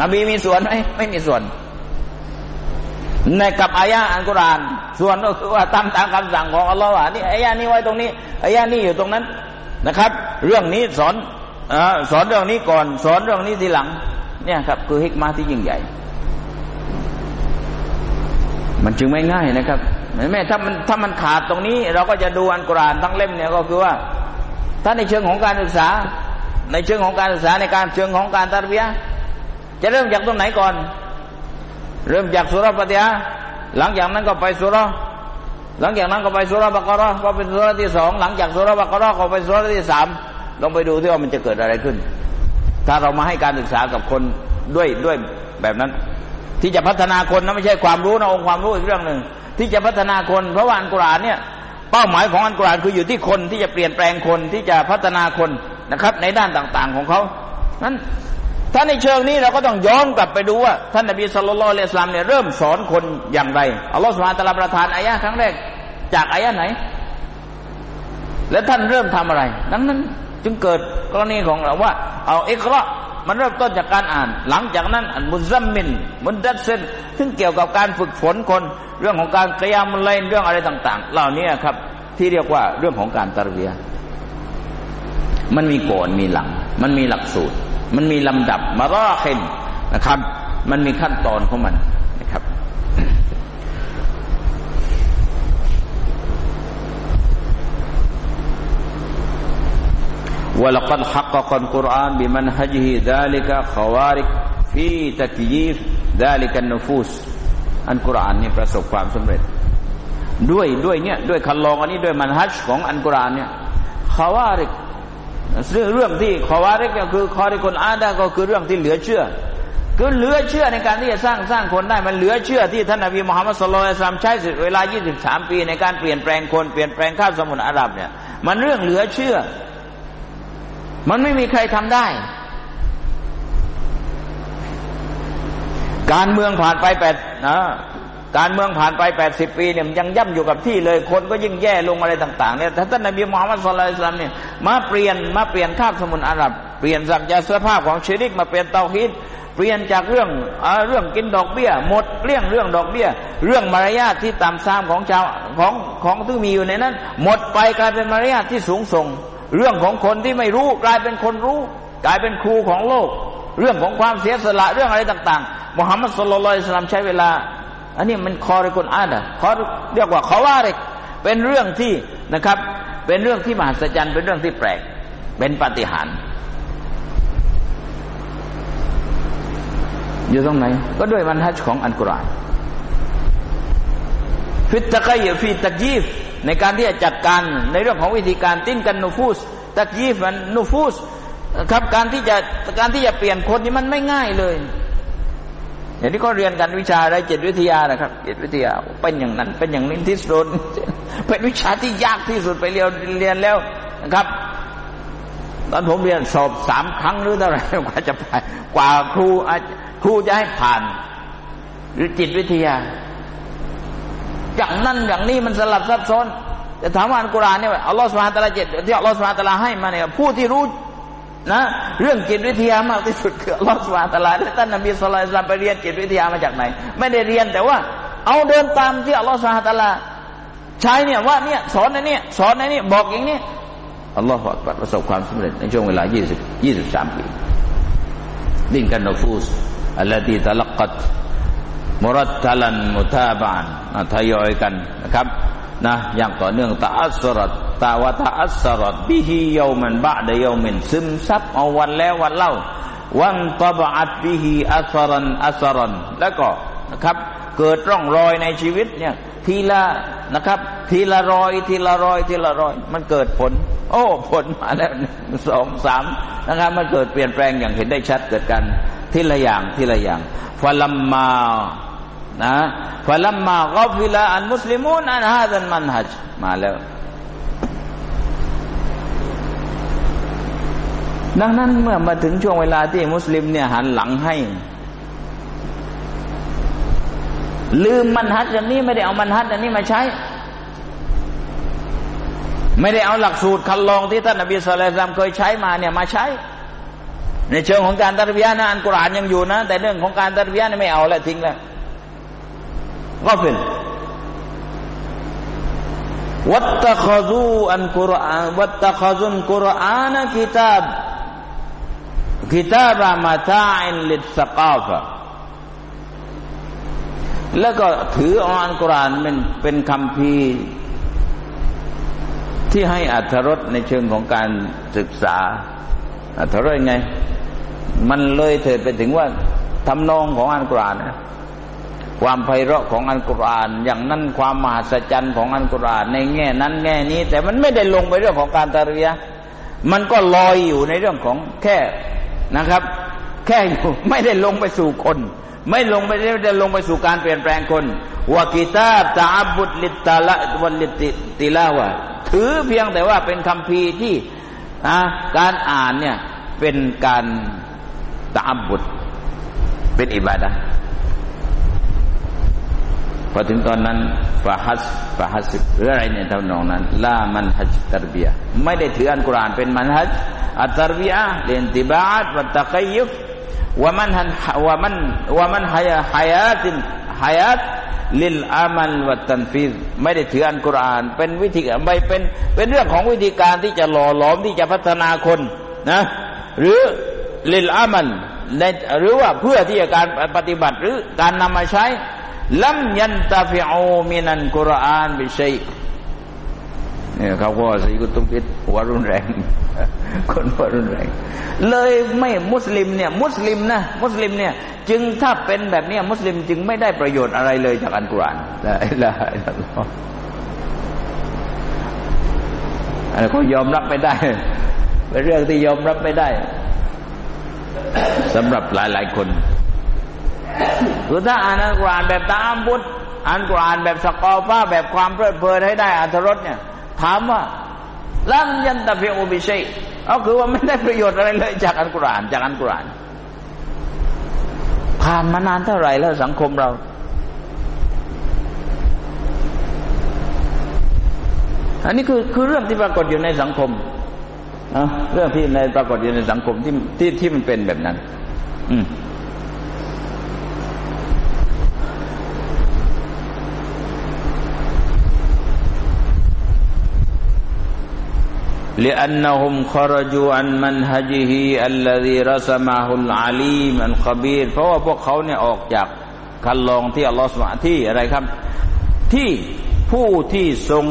นบีมีส่วนไหมไม่มีส่วน ในกับอายะอันกุรานส่วนก็คือว่าตามตามคำสั่งของอัลลอฮฺว่านี่อายะนี้ไว้ตรงนี้อายะนี้อยู่ตรงนั้นนะครับ เรื่องนี้สอนอสอนเรื่องนี้ก่อน สอนเรื่องนี้ทีหลัง เนี่ยครับ คือฮิกมาที่ยิ่งใหญ่ มันจึงไม่ง่ายนะครับแม่ถ้ามันถ้ามันขาดตรงนี้ เราก็จะดูอันกุรานทั้งเล่มเนี่ยก็คือว่า ถ้าในเชิงของการศึกษา ในเชิงของการศึกษาในการเชิงของการตารเบียจะเริ่มจากตรงไหนก่อน เริ่มจากสุรปฏิยาหลังจากนั้นก็ไปสุรหลังจากนั้นก็ไปสุรบักรอก็เป็นสุรที่สองหลังจากสุรบักรอก็ไปสุรที่สามลองไปดูที่ว่ามันจะเกิดอะไรขึ้น ถ้าเรามาให้การศึกษากับคนด้วยด้วยแบบนั้น ที่จะพัฒนาคนนะไม่ใช่ความรู้นะองค์ความรู้อีกเรื่องหนึ่งที่จะพัฒนาคนเพราะว่าอันกุรานเนี่ย เป้าหมายของอันกุรอานคืออยู่ที่คนที่จะเปลี่ยนแปลงคนที่จะพัฒนาคนนะครับ ในด้านต่างๆของเขานั้นถ้าในเชิงนี้เราก็ต้องย้อนกลับไปดูว่าท่านนบีสุลต่านละสลามเนี่ยเริ่มสอนคนอย่างไรอัลลอฮฺสุบฮานตลาประทานอายะครั้งแรกจากอายะไหน และท่านเริ่มทำอะไร ดังนั้นจึงเกิดกรณีของเราว่า เอาเอกรา มันเริ่มต้นจากการอ่าน หลังจากนั้นอันมุซัมมิน มุนดัตเซนซึ่งเกี่ยวกับการฝึกฝนคน เรื่องของการกยามุลเลนเรื่องอะไรต่าง ๆ เหล่านี้ครับ ที่เรียกว่าเรื่องของการตรเวียมันมีก่อนมีหลัง มันมีหลักสูตร มันมีลำดับมารอเข็นนะครับ มันมีขั้นตอนของมันนะครับ ولقد حقق القرآن بمنهجه ذلك خوارق في تكييف ذلك النفوس อันกุรอานนี่ประสบความสำเร็จ ด้วยด้วยเนี่ยด้วยคันลองอันนี้ด้วยมันฮัจของอันกุรอานเนี่ยขาวาริกเรื่องเรื่องที่ขาวาริกก็คือคอริคนอาดาก็คือเรื่องที่เหลือเชื่อ คือเหลือเชื่อในการที่จะสร้างสร้างคนได้มันเหลือเชื่อที่ท่านนบีมุฮัมมัดสุลลัลสามใช้เวลา 23 ปีในการเปลี่ยนแปลงคนเปลี่ยนแปลงข้าวสมุทรอาหรับเนี่ยมันเรื่องเหลือเชื่อ มันไม่มีใครทำได้ การเมืองผ่านไปแปดนะการเมืองผ่านไปแปดสิบปีเนี่ยยังย่ำอยู่กับที่เลย คนก็ยิ่งแย่ลงอะไรต่างๆเนี่ยท่านนบีมุฮัมมัดสุลลัลเนี่ยมาเปลี่ยนมาเปลี่ยนข้าบสมุนอาหรับ เปลี่ยนสักยาเสื้อผ้าของชีริกมาเปลี่ยนเตาฮิดเปลี่ยนจากเรื่องเรื่องกินดอกเบี้ย หมดเรื่องเรื่องดอกเบี้ย เรื่องมารยาทที่ต่ำซามของชาวของของที่มีอยู่ในนั้น หมดไปกลายเป็นมารยาทที่สูงส่ง เรื่องของคนที่ไม่รู้กลายเป็นคนรู้ กลายเป็นครูของโลก เรื่องของความเสียสละเรื่องอะไรต่างๆมุฮัมมัดสุลลัลสลามใช้เวลา อันนี้มันคอริกุนอาดะคอเรียกว่าเขาว่าเรกเป็นเรื่องที่นะครับ เป็นเรื่องที่มหัศจรรย์เป็นเรื่องที่แปลก เป็นปาฏิหาริย์อยู่ตรงไหน ก็ด้วยมันฮัจของอันกุรอานฟิตตะกยฟิตตะจีฟ ในการที่จะจัดการในเรื่องของวิธีการติ้นกันนูฟูสตักยีฟันนูฟูสครับการที่จะการที่จะเปลี่ยนคนนี่มันไม่ง่ายเลย อย่างที่เขาเรียนกันวิชาอะไรจิตวิทยานะครับจิตวิทยาเป็นอย่างนั้น เป็นอย่างนี้ที่สุดเป็นวิชาที่ยากที่สุดไปเรียนเรียนแล้วนะครับตอนผมเรียนสอบสามครั้งหรือเท่าไหร่กว่าจะผ่านกว่าครูครูจะให้ผ่าน หรือจิตวิทยา อย่างนั้นอย่างนี้มันสลับซับซ้อนแต่ถามว่าอันกุรอานเนี่ยอัลลอฮฺสุบฮานตะลาเจ็ดที่อัลลอฮฺสุบฮานตะลาให้มาเนี่ยผู้ที่รู้นะ เรื่องจิตวิทยามากที่สุดคืออัลลอฮฺสุบฮานตะลาและท่านนบีสุลต่านไปเรียนจิตวิทยามาจากไหน ไม่ได้เรียนแต่ว่า เอาเดินตามที่อัลลอฮฺสุบฮานตะลาใช้เนี่ยว่าเนี่ยสอนในนี้สอนในนี้บอกอย่างนี้อัลลอฮฺประสบความสำเร็จในช่วงเวลา 20 23 ปี ดิ้นกันนฟูสอัลลอฮีตะลักัด มุรัตทลันมุทาบานทยอยกันนะครับนะอย่างต่อเนื่องตาอัสรตตาวตาอัสรตบิฮิเยามันบะดยามินซึมซับเอาวันแล้ววันเล่า วันตบอัดบิฮิอัสรันอัสรันแล้วก็นะครับ เกิดร่องรอยในชีวิตเนี่ยทีละนะครับ ทีละรอย ทีละรอย ทีละรอย มันเกิดผล โอ้ ผลมาแล้วสองสามนะครับ มันเกิดเปลี่ยนแปลงอย่างเห็นได้ชัดเกิดกัน ทีละอย่างทีละอย่างفلما นะ فلما غفل المسلمون عن هذا المنهج มาแล้วดังนั้นเมื่อมาถึงช่วงเวลาที่มุสลิมเนี่ยหันหลังให้ ลืม منهج อันนี้ไม่ได้เอา منهج อันนี้มาใช้ ไม่ได้เอาหลักสูตรครรลองที่ท่านนบี صلى الله عليه وسلم เคยใช้มาเนี่ยมาใช้ ในเชิงของการ تربية นะอัลกุรอานยังอยู่นะ แต่เรื่องของการ تربية นี่ไม่เอาและทิ้งแล้วก็واتخذوا القرآن واتخذوا القرآن كتاب كتاب متاع للثقافةแล้วก็ถืออันกุรานเป็นเป็นคำพีที่ให้อัธรสในเชิงของการศึกษา อัธรสยังไง มันเลยเถิดไปถึงว่าทำนองของอัลกุรอานนะความไพเราะของอัลกุรอาน อย่างนั้นความมหัศจรรย์ของอัลกุรอานในแง่นั้นแง่นี้ แต่มันไม่ได้ลงไปเรื่องของการตารียมันก็ลอยอยู่ในเรื่องของแค่นะครับ แค่อยู่ไม่ได้ลงไปสู่คน ไม่ลงไปได้ลงไปสู่การเปลี่ยนแปลงคนวากิตาตาบุตลิตาละวันลิติลาวะถือเพียงแต่ว่าเป็นคำพีที่ การอ่านเนี่ยเป็นการตาบุตเป็นอิบาดะพอถึงตอนนั้นฟาฮัสฟาฮัสหรืออะไรเนี่ยทำนองนั้นลามันฮัจตรบียไม่ได้ถืออันกุรานเป็นมันฮัจอัตรบียเลนติบาตวัตตะกยุฟว่ามันฮันว่ามันว่ามันฮายาฮายาตินฮายาต ลิลอามันวัตันฟิซไม่ได้ถืออันกุรอาน เป็นวิธีไม่เป็นเป็นเรื่องของวิธีการที่จะหล่อหลอมที่จะพัฒนาคนนะ หรือลิลอามันในหรือว่าเพื่อที่จะการปฏิบัติหรือการนำมาใช้ลัมยันตาฟิอูมินันกุรอานบิชัย เนี่ยเขาก็สีกุตุบิดหัวรุนแรง คนหัวรุนแรง เลยไม่มุสลิมเนี่ย มุสลิมนะมุสลิมเนี่ย จึงถ้าเป็นแบบนี้มุสลิมจึงไม่ได้ประโยชน์อะไรเลยจากอันกุรอานละละอันนี้เขายอมรับไม่ได้เป็นเรื่องที่ยอมรับไม่ได้สำหรับหลาย ๆ คนคือถ้าอ่านอัลกุรอานแบบตามบุตรอ่านกุรอานแบบสกอฟ้าแบบความเพลิดเพลินให้ได้อัธรสเนี่ย ถามว่าลัมยันตะฟิอูบิเชยก็คือว่าไม่ได้ประโยชน์อะไรเลยจากอัลกุรอานจากอัลกุรอานผ่านมานานเท่าไหร่แล้วสังคมเรา อันนี้คือคือเรื่องที่ปรากฏอยู่ในสังคมนะเรื่องที่ในปรากฏอยู่ในสังคมที่ที่ที่มันเป็นแบบนั้น อืม لأنهم خرجوا عن منهجه الذي رسمه العليم الخبير เพราะว่าพวกเขาเนี่ยออกจากคันลองที่อัลลอฮฺสมาที่อะไรครับ ที่ผู้ที่ทรง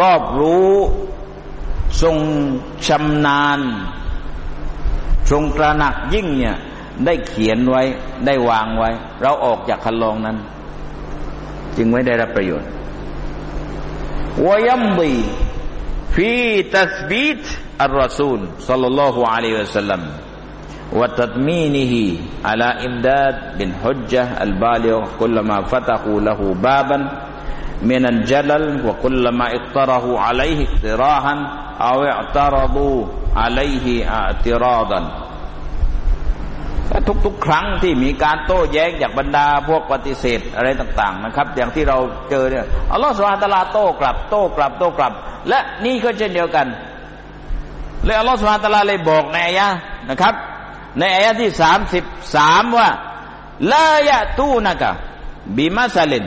รอบรู้ ทรงชำนาญ ทรงตระหนักยิ่งเนี่ยได้เขียนไว้ได้วางไว้ เราออกจากคันลองนั้น จึงไม่ได้รับประโยชน์วยัมบี في تثبيت الرسول صلى الله عليه وسلم وتطمينه على إمداد بالحجة البالغ كلما فتحوا له بابا من الجلل وكلما اضطره عليه اقتراحا أو اعترضوا عليه اعتراضا. ทุกๆ ครั้งที่มีการโต้แย้งจากบรรดาพวกปฏิเสธอะไรต่างๆนะครับ อย่างที่เราเจอเนี่ยอัลลอฮฺสุบฮาลาโต้กลับ โต้กลับโต้กลับ และนี่ก็เช่นเดียวกันเลยอัลลอฮฺสุบฮาลาเลยบอกในอายะนะครับ ในอายะที่สามสิบสามว่าลายะตูนักะบิมาซาลิน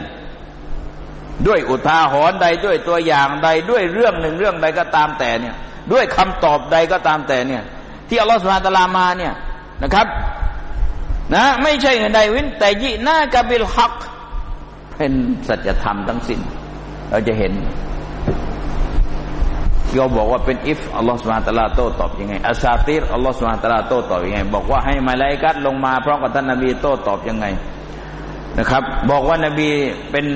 ด้วยอุทาหรณ์ใดด้วยตัวอย่างใดด้วยเรื่องหนึ่งเรื่องใดก็ตามแต่เนี่ย ด้วยคำตอบใดก็ตามแต่เนี่ย ที่อัลลอฮฺสุบฮาลามาเนี่ยนะครับ นะไม่ใช่อื่นใดวินแต่ยิหน้ากับิลฮัก เป็นสัจธรรมทั้งสิ้น เราจะเห็นเขาบอกว่าเป็นอิฟอัลลอฮฺสุบฮานตะลาโต้ตอบยังไงอัซาติรอัลลอฮฺสุบฮานตะลาโต้ตอบยังไง บอกว่าให้มาลายกัดลงมาพร้อมกับท่านนบีโต้ตอบยังไงนะครับ บอกว่านบีเป็น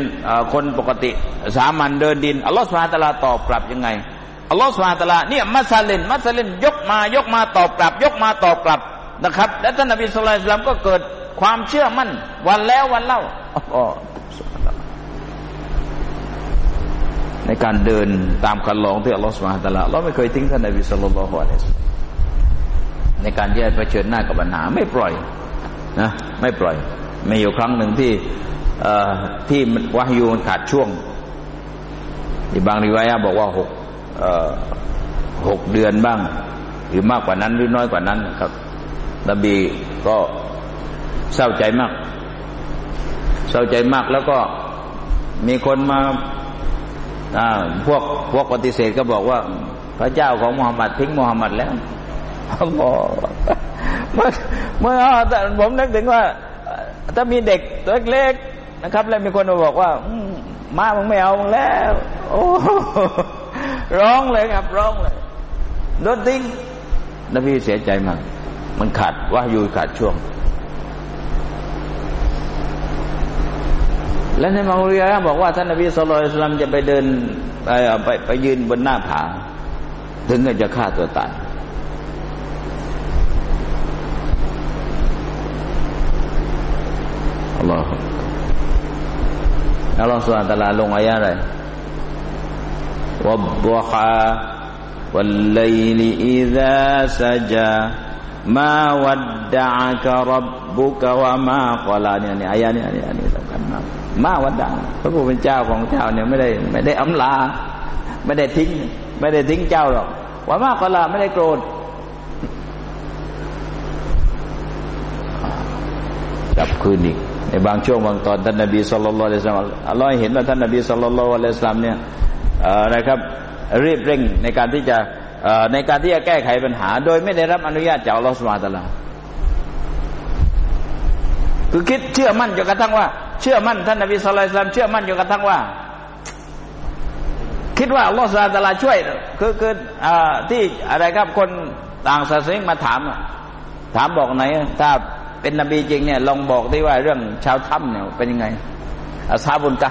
คนปกติสามัญเดินดินอัลลอฮฺสุบฮานตะลาตอบกลับยังไงอัลลอฮฺสุบฮานตะลาเนี่ยมัสลินมัสลินยกมายกมาตอบกลับ ยกมาตอบกลับ นะครับและท่านนบีสุลต่านก็เกิดความเชื่อมั่น วันแล้ววันเล่าอ๋อในการเดินตามคันลองที่อัลลอฮฺสุบฮานตะลาเราไม่เคยทิ้งท่านนบีสุลต่านละฮ์ในการที่จะเผชิญหน้ากับปัญหาไม่ปล่อยนะไม่ปล่อยมีอยู่ครั้งหนึ่งที่ที่วาฮยูมันขาดช่วงที่บางริวายะบอกว่าหกหกเดือนบ้าง หรือมากกว่านั้นหรือน้อยกว่านั้นครับ นบีก็เศร้าใจมาก เศร้าใจมากแล้วก็มีคนมาพวกพวกปฏิเสธก็บอกว่า พระเจ้าของมุฮัมมัดทิ้งมุฮัมมัดแล้วบอกเมื่อผมนึกถึงว่า ถ้ามีเด็กตัวเล็กๆนะครับ แล้วมีคนมาบอกว่ามามึงไม่เอามึงแล้ว โอ้ร้องเลยครับ ร้องเลยโดนทิ้งนบีเสียใจมาก มันขาดว่าอยู่ขาดช่วง และในมังคุริยะบอกว่าท่านนบีสุลต่านจะไปเดินไปไปไปยืนบนหน้าผา ถึงจะฆ่าตัวตายอัลลอฮฺอัลลอฮฺสุลตาลาลงอายะอะไรวับบวกาวัลไลลีอิซาซาจา มาวัดดะกะรับบุกะวะมาคอลาเนี่ยเนี่ยอายะเนี่ยเนี่ยนี่สำคัญมากมาวัดดะพระผู้เป็นเจ้าของเจ้าเนี่ยไม่ได้ไม่ได้อำลา ไม่ได้ทิ้ง ไม่ได้ทิ้งเจ้าหรอกวะมาคอลาไม่ได้โกรธกลับคืนอีกในบางช่วงบางตอนท่านนบีสุลต่านละสลามอัลลอฮ์เห็นว่าท่านนบีสุลต่านละสลามเนี่ยนะครับรีบเร่งในการที่จะ ในการที่จะแก้ไขปัญหา โดยไม่ได้รับอนุญาตจากอัลลอฮฺสุบานตะลาคือคิดเชื่อมั่นจนกระทั่งว่า เชื่อมั่นท่านนบีสุลต่านเชื่อมั่นจนกระทั่งว่า คิดว่าอัลลอฮฺสุบานตะลาช่วย คือคือที่อะไรครับคนต่างศาสนามาถาม ถามบอกไหน ถ้าเป็นนบีจริงเนี่ยลองบอกได้ว่าเรื่องชาวถ้ำเนี่ยเป็นยังไงอาซาบุญกะ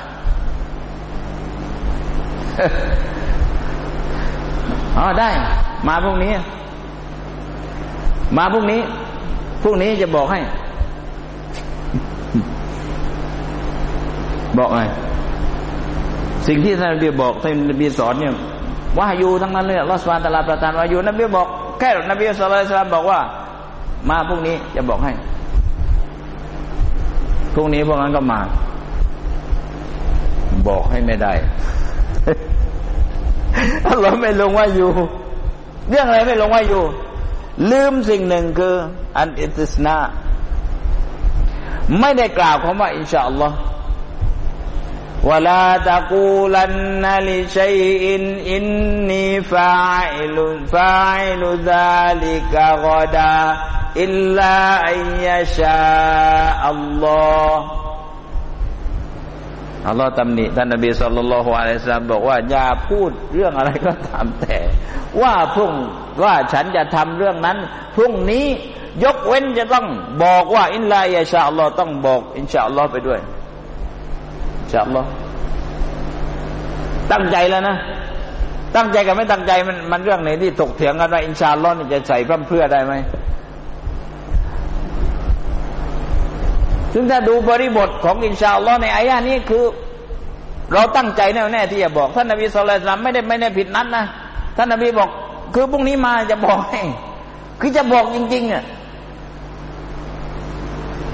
อ๋อได้ มาพรุ่งนี้ มาพรุ่งนี้พรุ่งนี้จะบอกให้ บอกไงสิ่งที่ท่านนบีบอกท่านนบีสอนเนี่ยว่าอยู่ทั้งนั้นเลยลอสวานตลาประทานว่าอยู่นบีบอกแค่นบีสุลต่านบอกว่า มาพรุ่งนี้จะบอกให้พรุ่งนี้พวกนั้นก็มา บอกให้ไม่ได้ อัลลอฮ์ไม่ลง وحي เรื่องอะไรไม่ลง وحي ลืมสิ่งหนึ่งคือ الاستثناء ไม่ได้กล่าวคำว่า إن شاء الله ولا تقولن لشيء إني فاعل فاعل ذلك غدا إلا أن يشاءอัลลอฮ์ อัลลอฮ์ตำหนิท่านนบีสุลต่านละฮ์อะลัยสลามบอกว่าอย่าพูดเรื่องอะไรก็ตามแต่ ว่าพรุ่งว่าฉันจะทำเรื่องนั้น พรุ่งนี้ยกเว้นจะต้องบอกว่า อินลายาชาอัลลอฮ์ต้องบอก อินชาอัลลอฮ์ไปด้วยชาอัลลอฮ์ตั้งใจแล้วนะตั้งใจกับไม่ตั้งใจมันมันเรื่องไหนที่ตกเถียงกันว่าอินชาอัลลอฮ์นี่จะใส่พร่ำเพื่อได้ไหม ซึ่งถ้าดูบริบทของอินชาอัลลอฮ์ในอายะนี้คือ เราตั้งใจแน่แน่ที่จะบอกท่านนบีสุลต่านไม่ได้ไม่ได้ผิดนัดนะท่านนบีบอก คือพรุ่งนี้มาจะบอกให้คือจะบอกจริง ๆอะ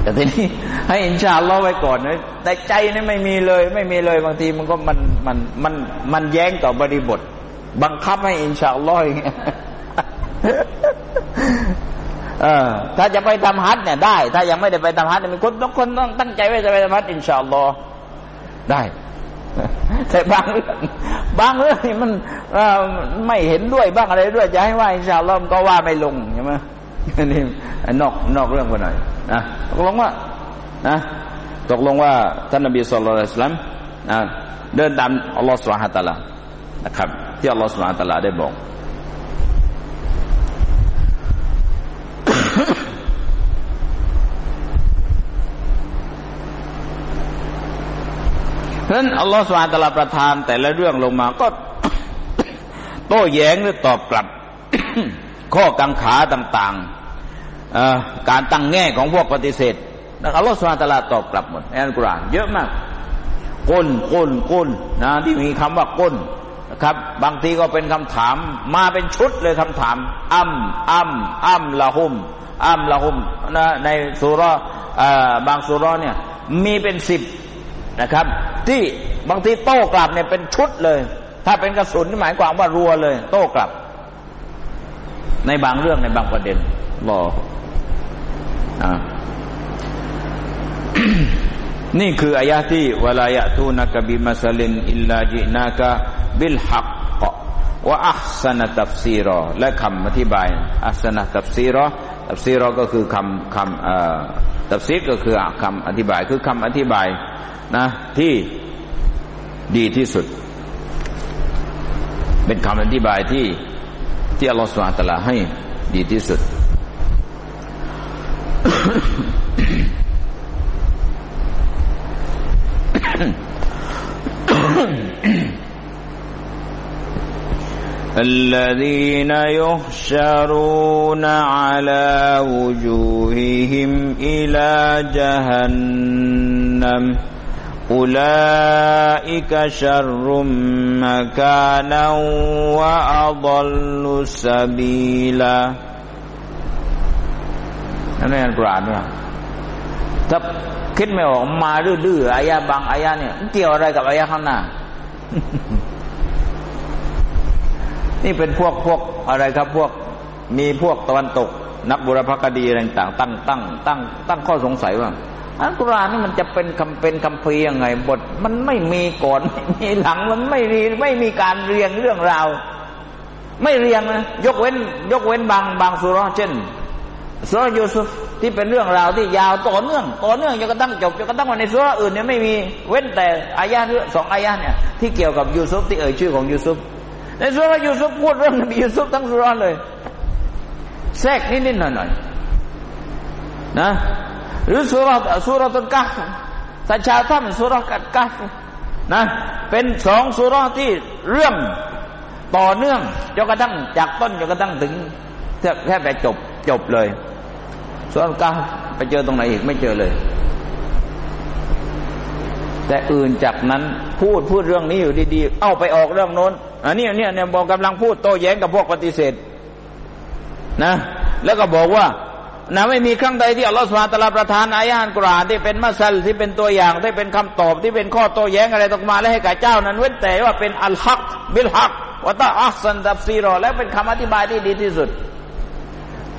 แต่ทีนี้ให้อินชาอัลลอฮ์ไว้ก่อนนะแต่ใจนี่ไม่มีเลย ไม่มีเลยบางทีมันก็มันมันมันมันแย้งต่อบริบท บังคับให้อินชาอัลลอฮ์อย่างเงี้ย เออ ถ้าจะไปทำฮัทเนี่ยได้ ถ้ายังไม่ได้ไปทำฮัทมีคนทุกคนต้องตั้งใจไว้จะไปทำฮัทอินชาอัลลอฮ์ได้ แต่บางเรื่องบางเรื่องนี่มันไม่เห็นด้วยบ้างอะไรด้วยจะให้ว่าอินชาอัลลอฮ์ก็ว่าไม่ลงใช่ไหมนี่นอกนอกเรื่องไปหน่อยนะตกลงว่านะตกลงว่าท่านนบีสุลต่านนะเดินตามอัลลอฮฺสุบฮานตะลานะครับ ที่อัลลอฮฺสุบฮานตะลาได้บอกเพราะนั้นอัลลอฮฺสุบฮาตลาประทานแต่ละเรื่องลงมาก็ โต้แย้งหรือตอบกลับ ข้อกังขาต่างๆ การตั้งแง่ของพวกปฏิเสธอัลลอฮฺสุบฮาตลาตอบกลับหมดในอัลกุรอานเยอะมากก้นก้นก้นนะที่มีคำว่าก้นนะครับ บางทีก็เป็นคำถาม มาเป็นชุดเลยคำถามอัมอัมอัมละหุมอัมละหุมนะในสุรบางสุรเนี่ยมีเป็นสิบ นะครับ ที่บางทีโต้กลับเนี่ยเป็นชุดเลย ถ้าเป็นกระสุนหมายความว่ารัวเลย โต้กลับ ในบางเรื่องในบางประเด็นรออ่านี่คืออายะที่วลายะตูนักบิมัสลินอิลลาจินากะบิลฮักกว่าอัพสนตัฟซีรอและคำอธิบายأحسن تفسيرا تفسيرا ก็คือคำคำเอ่อ تفسير ก็คือคำอธิบายคือคำอธิบายนะที่ดีที่สุด เป็นคำอธิบายที่ที่อัลลอฮฺ سبحانه وتعالى ให้ดีที่สุด الذين يحشرون على وجوههم إلى جهنم أولئك شر مكانا وأضل سبيلا นั่นเองกุรานเนี่ยถ้าคิดไม่ออกมาดื้อๆอายะบางอายะเนี่ยเกี่ยวอะไรกับอายะข้างหน้า นี่เป็นพวกพวกอะไรครับพวกมีพวกตะวันตก นักบุรพคดีอะไรต่างตั้งตั้งตั้งตั้งข้อสงสัยว่าอัลกุรอานนี่มันจะเป็นคำเป็นคำพียังไง บทมันไม่มีก่อนไม่มีหลังมันไม่มีไม่มีการเรียงเรื่องราว ไม่เรียงนะยกเว้น ยกเว้นบางบางสุรเช่นสุรยูซุฟที่เป็นเรื่องราวที่ยาวต่อเนื่องต่อเนื่องจนกระทั่งจบจนกระทั่งวันในสุรอื่นเนี่ยไม่มีเว้นแต่อายะสองอายะเนี่ยที่เกี่ยวกับยูซุฟที่เอ่ยชื่อของยูซุฟ ในสุรยูซุฟพูดเรื่องนบียูซุฟทั้งสุรเลย แทรกนิดๆหน่อยๆนะหรือสุรสุรตุนกัฟสัจชาธรรมสุรกัดกัฟนะเป็นสองสุรที่เรื่องต่อเนื่องจนกระทั่งจากต้นจนกระทั่งถึงแค่ไปจบจบเลยสุรกัฟไปเจอตรงไหนอีกไม่เจอเลย แต่อื่นจากนั้นพูดพูดเรื่องนี้อยู่ดีๆ เอ้าไปออกเรื่องโน้น อันนี้เนี่ยเนี่ยบอกกำลังพูดโต้แย้งกับพวกปฏิเสธนะ แล้วก็บอกว่านะไม่มีครั้งใดที่อัลลอฮฺสุบฮานตะลาประทานอายะห์กุรานที่เป็นมัสลที่เป็นตัวอย่างที่เป็นคำตอบที่เป็นข้อโต้แย้งอะไรตกมาและให้กับเจ้านั้นเว้นแต่ว่าเป็นอัลฮักบิลฮักวะตาอัลซันดับซีรอและเป็นคำอธิบายที่ดีที่สุด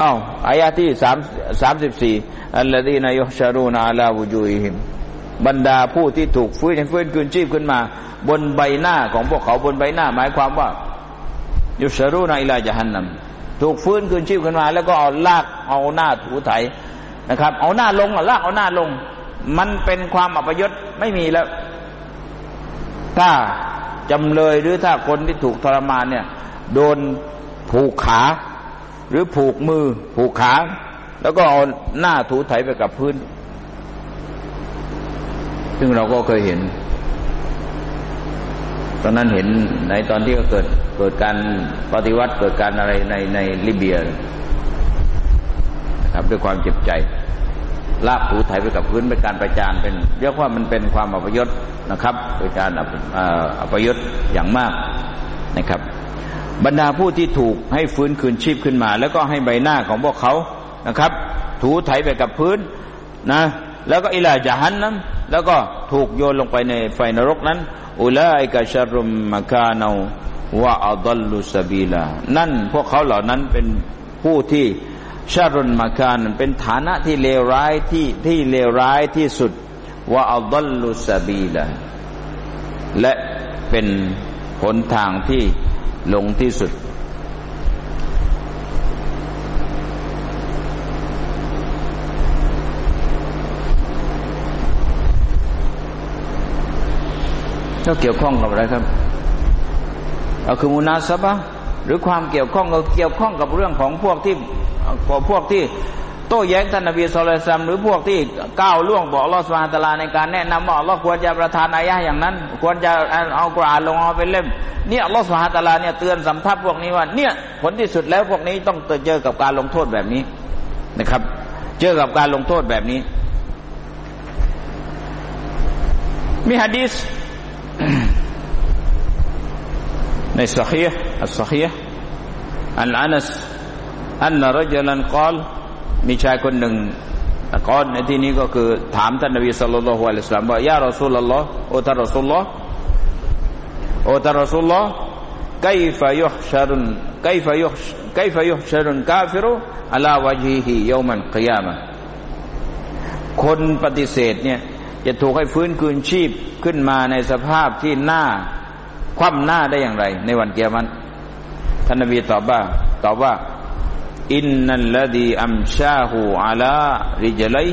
อ้าวอายะที่สามสามสิบสี่อัลลอฮีนายุชารูนอาลาวูจูอิฮิม บรรดาผู้ที่ถูกฟื้นฟื้นคืนชีพขึ้นมา บนใบหน้าของพวกเขาบนใบหน้า หมายความว่า ยุชารูนอิลาจฮันนัมถูกฟื้นคืนชีพขึ้นมา แล้วก็เอาลากเอาหน้าถูไถนะครับ เอาหน้าลงลากเอาหน้าลง มันเป็นความอัปยศไม่มีแล้ว ถ้าจำเลยหรือถ้าคนที่ถูกทรมานเนี่ย โดนผูกขา หรือผูกมือ ผูกขา แล้วก็เอาหน้าถูไถไปกับพื้น ซึ่งเราก็เคยเห็น ตอนนั้นเห็นในตอนที่เกิดเกิดการปฏิวัติเกิดการอะไรในในลิเบียนะครับด้วยความเจ็บใจ ลากถูไถไปกับพื้นเป็นการประจานเป็นเรียกว่ามันเป็นความอัปยศนะครับเป็นการอัปยศอย่างมากนะครับ บรรดาผู้ที่ถูกให้ฟื้นคืนชีพขึ้นมา แล้วก็ให้ใบหน้าของพวกเขานะครับ ถูไถไปกับพื้นนะ แล้วก็อิลาจหันนั้น แล้วก็ถูกโยนลงไปในไฟนรกนั้น อุลัยกะชรุมมากาเนาวะอัลลุสบีลา นั่นพวกเขาเหล่านั้นเป็นผู้ที่ชารุนมาคานเป็นฐานะที่เลวร้ายที่ที่เลวร้ายที่สุดว่าอัลลุสบีลาและเป็นหนทางที่ลงที่สุด ก็เกี่ยวข้องกับอะไรครับเอาคือมุนาสบะหรือความเกี่ยวข้องเเกี่ยวข้องกับเรื่องของพวกที่พวกที่โต้แย้งท่านนบีสุลต่านหรือพวกที่ก้าวล่วงบอกลอสวาตลาในการแนะนำว่าเราควรจะประทานอายะอย่างนั้น ควรจะเอากราลงเอาเป็นเล่ม เนี่ยลอสวาตลาเนี่ยเตือนสำทับพวกนี้ว่า เนี่ยผลที่สุดแล้วพวกนี้ต้องเจอกับการลงโทษแบบนี้นะครับ เจอกับการลงโทษแบบนี้ มีฮะดีษ ในสัฮีอัลสัฮีอันอานัสอันนรจลันกอลมีชายคนหนึ่งกอนในที่นี้ก็คือถามท่านนบีสุลต่านละฮ์อัลสลามว่ายารอสูลลอฮ์โอท่านรอสูลลอฮ์โอท่านรอสูลลอฮ์ كيف يحشر كيف يحشر كيف يحشر الكافر على وجهه يوم القيامة คนปฏิเสธเนี่ย จะถูกให้ฟื้นคืนชีพขึ้นมาในสภาพที่หน้าคว่ำหน้าได้อย่างไร ในวันเกียรมันท่านนบีตอบว่าตอบว่า อินนัลลดีอัมชาหูอาลาริจลัย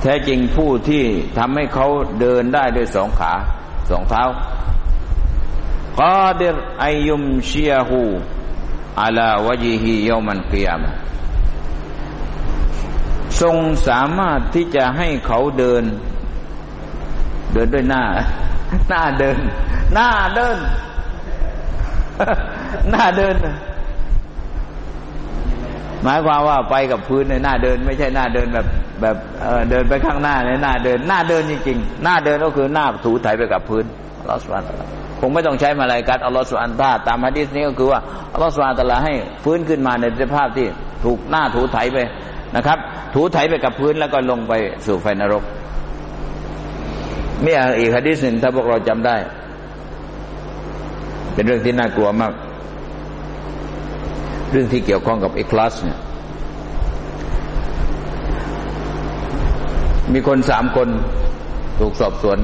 แท้จริงผู้ที่ทำให้เขาเดินได้ด้วยสองขาสองเท้ากาดิรอายุมเชียหูอาลาวจิฮียามันกิยาม ทรงสามารถที่จะให้เขาเดิน เดินด้วยหน้า หน้าเดิน หน้าเดิน หน้าเดิน หมายความว่าไปกับพื้นในหน้าเดิน ไม่ใช่หน้าเดินแบบแบบเเดินไปข้างหน้าในหน้าเดิน หน้าเดินจริงๆหน้าเดินก็คือหน้าถูถ่ายไปกับพื้นลอสุบานคงไม่ต้องใช้มาลายกัดอัลลอฮฺสุบานตาตามฮะดิษนี้ก็คือว่าอัลลอฮฺสุบานตะลาให้ฟื้นขึ้นมาในสภาพที่ถูกหน้าถูถ่ายไป นะครับ ถูไถไปกับพื้นแล้วก็ลงไปสู่ไฟนรกมีอีกฮะดิษหนึ่งถ้าพวกเราจำได้ เป็นเรื่องที่น่ากลัวมาก เรื่องที่เกี่ยวข้องกับเอกลาสเนี่ยมีคนสามคนถูกสอบสวน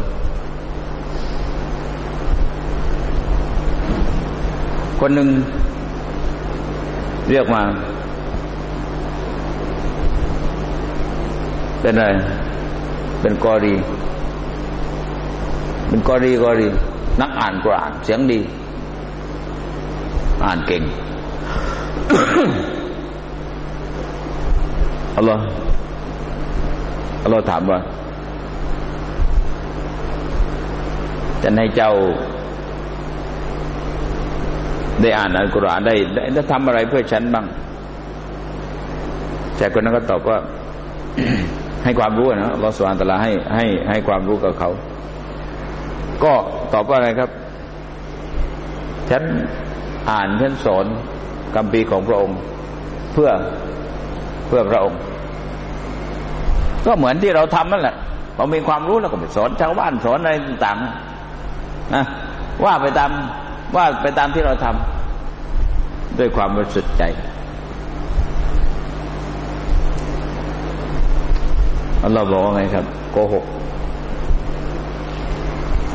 คนหนึ่งเรียกมา เป็นอะไร เป็นกอรี เป็นกอรีกอรี นักอ่านกรานเสียงดี อ่านเก่งอัลลอฮ์อัลลอฮ์ถามว่าจะให้เจ้า ได้อ่านอัลกุรอานได้ได้ทำอะไรเพื่อฉันบ้างชายคนนั้นก็ตอบว่า ให้ความรู้นะเราสวรรค์ตลาให้ให้ให้ความรู้กับเขา ก็ตอบว่าอะไรครับ ฉันอ่านฉันสอนคำปีของพระองค์ เพื่อเพื่อพระองค์ ก็เหมือนที่เราทำนั่นแหละเรามีความรู้แล้วก็ไปสอนชาวบ้านสอนอะไรต่างๆนะว่าไปตามว่าไปตามที่เราทำด้วยความบริสุทธิ์ใจ อัลลอฮ์บอกว่าไงครับ โกหก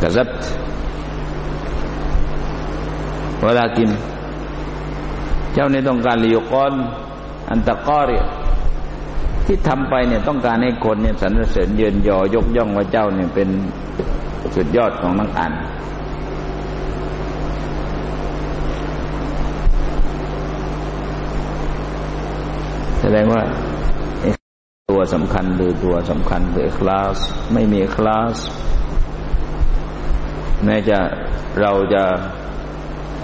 กระซับเวลากิน เจ้านี่ต้องการลิยกอนอันตะกอรีที่ทำไปเนี่ยต้องการให้คนเนี่ยสรรเสริญเยินยอยกย่องว่าเจ้าเนี่ยเป็นสุดยอดของนักอ่านแสดงว่า สำคัญหรือตัวสำคัญคือคลาส ไม่มีคลาส แม้จะเราจะ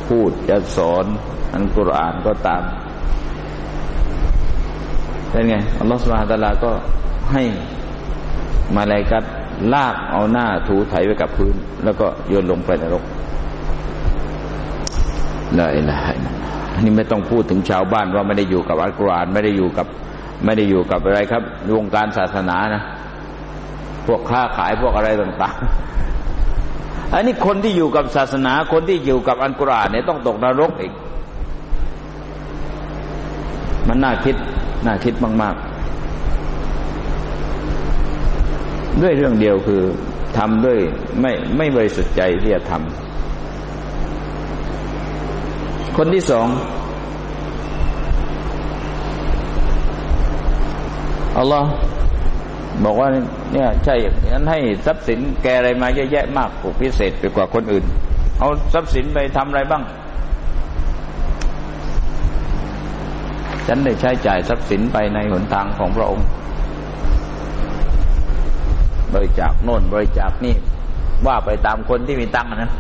พูดจะสอนอันกุรอานก็ตามเป็นไงอัลลอฮฺสุบฮานตะลาก็ให้มาลายกัดลากเอาหน้าถูไถไปกับพื้น แล้วก็โยนลงไปนรกละอิละฮะอันนี้ไม่ต้องพูดถึงชาวบ้านว่าไม่ได้อยู่กับอัลกุรอานไม่ได้อยู่กับ ไม่ได้อยู่กับอะไรครับ วงการศาสนานะ พวกค้าขายพวกอะไรต่างๆ อันนี้คนที่อยู่กับศาสนา คนที่อยู่กับอัลกุรอานเนี่ยต้องตกนรกอีก มันน่าคิด น่าคิดมาก ๆ ด้วยเรื่องเดียวคือทำด้วยไม่ไม่บริสุทธิ์ใจที่จะทำคนที่สอง อัลลอฮ์บอกว่าเนี่ยใช่งั้นให้ทรัพย์สินแกอะไรมาเยอะแยะมากกว่าพิเศษไปกว่าคนอื่น เอาทรัพย์สินไปทำอะไรบ้าง ฉันได้ใช้จ่ายทรัพย์สินไปในหนทางของพระองค์ บริจาคโน่นบริจาคนี่ ว่าไปตามคนที่มีตังค์นะ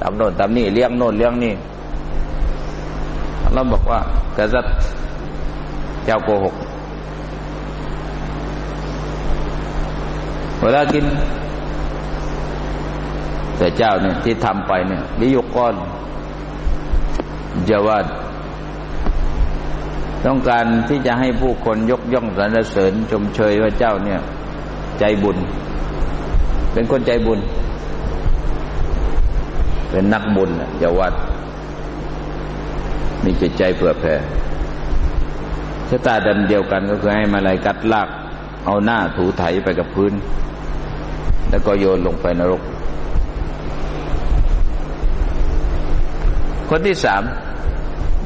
ตามโน่นตามนี่เลี้ยงโน่นเลี้ยงนี่เราบอกว่ากษัตริย์เจ้าโกหก เวลากินแต่เจ้าเนี่ยที่ทำไปเนี่ยนิยกก้อนจาวาดต้องการที่จะให้ผู้คนยกย่องสรรเสริญชมเชยว่าเจ้าเนี่ย ใจบุญ เป็นคนใจบุญ เป็นนักบุญจาวาดมีจิตใจเผื่อแผ่ชะตาดันเดียวกันก็คือให้มาลายกัดลาก เอาหน้าถูไถไปกับพื้น แล้วก็โยนลงไปนรก คนที่สาม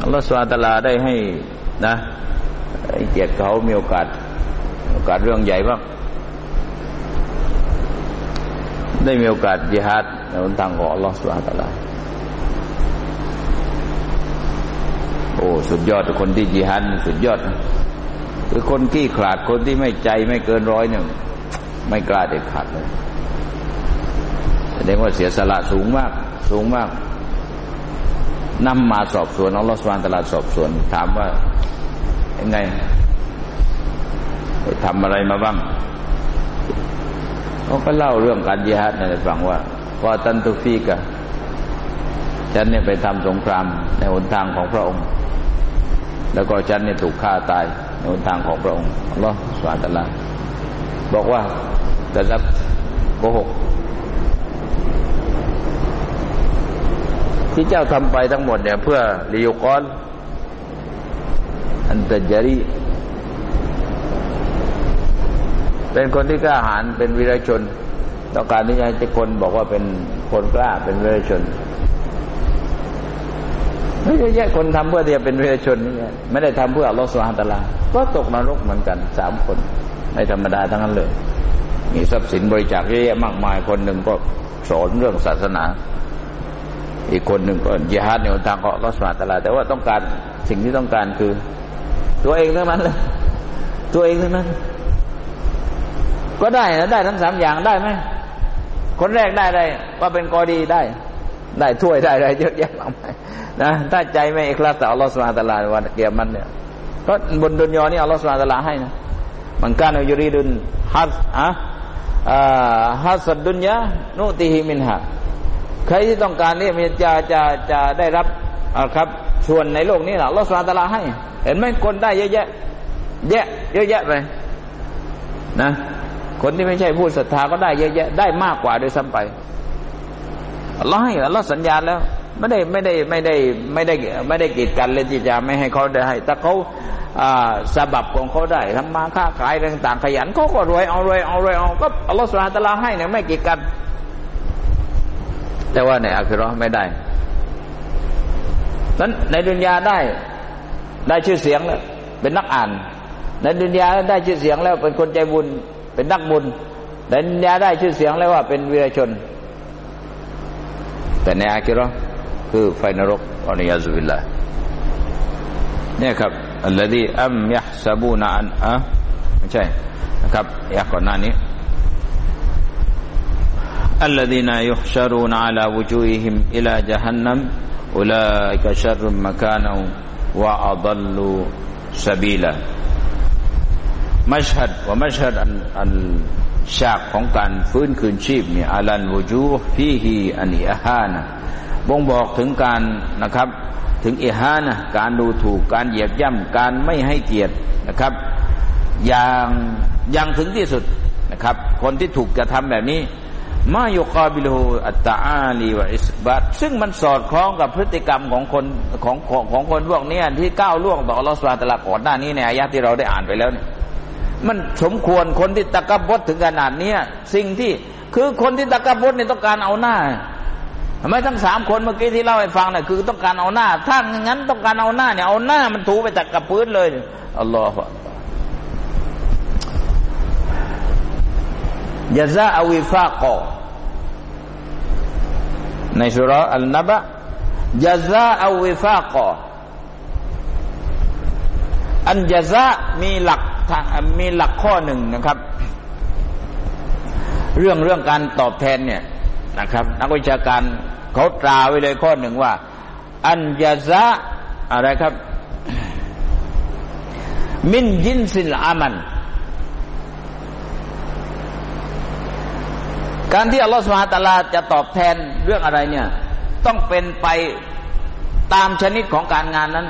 อัลลอฮฺสุลตลาได้ให้นะเกียรติเขามีโอกาส โอกาสเรื่องใหญ่บ้างได้มีโอกาสยิฮัดในหนทางของอัลลอฮฺสุลตาลาโอ้ สุดยอดคนที่จีฮันสุดยอด คือคนขี้ขลาดคนที่ไม่ใจไม่เกินร้อยเนี่ยไม่กล้าเด็ดขาดเลยแสดงว่าเสียสละสูงมาก สูงมากนำมาสอบสวนอัลลอฮฺสวานตลาดสอบสวน ถามว่ายังไงทำอะไรมาบ้างเขาก็เล่าเรื่องการยิฮัดในฟังว่าว่าตันตุฟีกะฉันเนี่ยไปทำสงครามในหนทางของพระองค์ แล้วก็ฉันเนี่ยถูกฆ่าตาย หนทางของพระองค์อัลลอฮฺสวาตลาบอกว่าแต่รับโกหก ที่เจ้าทำไปทั้งหมดเนี่ย เพื่อลิยุกอนอันตจารีเป็นคนที่กล้าหาญเป็นวีรชนต้องการที่จะคนบอกว่าเป็นคนกล้าเป็นวีรชน เยอะแยะคนทำเพื่อที่จะเป็นประชาชนนี่ไม่ได้ทำเพื่ออัลลอฮฺสุลตาราก็ตกนรกเหมือนกันสามคนไม่ธรรมดาทั้งนั้นเลย มีทรัพย์สินบริจาคเยอะแยะมากมายคนหนึ่งก็สอนเรื่องศาสนา อีกคนหนึ่งก็ยิฮาดในทางของอัลลอฮฺสุลตาราแต่ว่าต้องการสิ่งที่ต้องการคือ ตัวเองทั้งนั้นเลยตัวเองทั้งนั้น ก็ได้นะได้ทั้งสามอย่างได้ไหมคนแรกได้ได้ว่าเป็นกอดีได้ ได้ถ้วยได้อะไรเยอะแยะมากมายนะถ้าใจไม่เอกลาต่ออัลลอฮฺสุลตาลาวันเกียรมันเนี่ยก็บนดุนยอนี่อัลลอฮฺสุลตาลาให้นะมันการยุรีดุนฮัสอะฮัสดุนยานุติฮิมินฮะใครที่ต้องการนี่มันจะจะจะได้รับครับส่วนในโลกนี้นะอัลลอฮฺสุลตาลาให้ เห็นไหมคนได้เยอะแยะแยะเยอะแยะไปนะคนที่ไม่ใช่ผู้ศรัทธาก็ได้เยอะแยะได้มากกว่าโดยซ้ำไป อัลลอฮ์ให้อัลลอฮ์สัญญาแล้ว ไม่ได้ไม่ได้ไม่ได้ไม่ได้ไม่ได้กีดกันเลยที่จะไม่ให้เขาได้ แต่เขาสบับของเขาได้ทำมาค้าขายต่างๆ ขยันเขาก็รวยเอารวยเอารวยเอาก็อัลลอฮฺสุลตาลาให้เนี่ยไม่กีดกัน แต่ว่าในอัคราไม่ได้นั้นในดุนยาได้ได้ชื่อเสียงแล้วเป็นนักอ่าน ในดุนยาได้ชื่อเสียงแล้วเป็นคนใจบุญเป็นนักบุญในดุนยาได้ชื่อเสียงแล้วว่าเป็นวีรชน แต่ในอาคิรอคือไฟนรกอัลลอฮฺซุบิลละเนี่ยครับอัลลอฮีอัมยะซาบูนอันอะไม่ใช่นะครับยะก่อนหน้านี้ الذين يحشرون على وجوههم إلى جهنم أولئك شر مكانا وأضل سبيلا مشهد ومشهد أن ฉากของการฟื้นคืนชีพเนี่ยอาลันวูจูฟีฮีอันอิฮานะบ่งบอกถึงการนะครับ ถึงอิฮานะการดูถูกการเหยียบย่ำการไม่ให้เกียรตินะครับ อย่างอย่างถึงที่สุดนะครับ คนที่ถูกกระทำแบบนี้มายุกาบิลูอัตตาอาลีวะอิสบัตซึ่งมันสอดคล้องกับพฤติกรรมของคนของของของคนพวกนี้ที่ก้าวล่วงต่ออัลลอฮฺสุลตาก่อนหน้านี้ในอายะที่เราได้อ่านไปแล้วเนี่ย มันสมควรคนที่ตะกบดถึงขนาดนี้สิ่งที่คือคนที่ตะกบดเนี่ยต้องการเอาหน้าทำไมทั้งสามคนเมื่อกี้ที่เล่าให้ฟังเนี่ยคือต้องการเอาหน้า ถ้างั้นต้องการเอาหน้าเนี่ยเอาหน้ามันถูไปจากกับพื้นเลยอัลลอฮฺยาซาอวิฟากอในสุรอัลนบะยาซาอวิฟากออันยาซามีหลัก มีหลักข้อหนึ่งนะครับ เรื่องเรื่องการตอบแทนเนี่ยนะครับ นักวิชาการเขาตราไว้เลยข้อหนึ่งว่า อันยาซะอะไรครับ มินยินสินอามัน การที่อัลลอฮฺสุบฮาตาลาจะตอบแทนเรื่องอะไรเนี่ย ต้องเป็นไปตามชนิดของการงานนั้น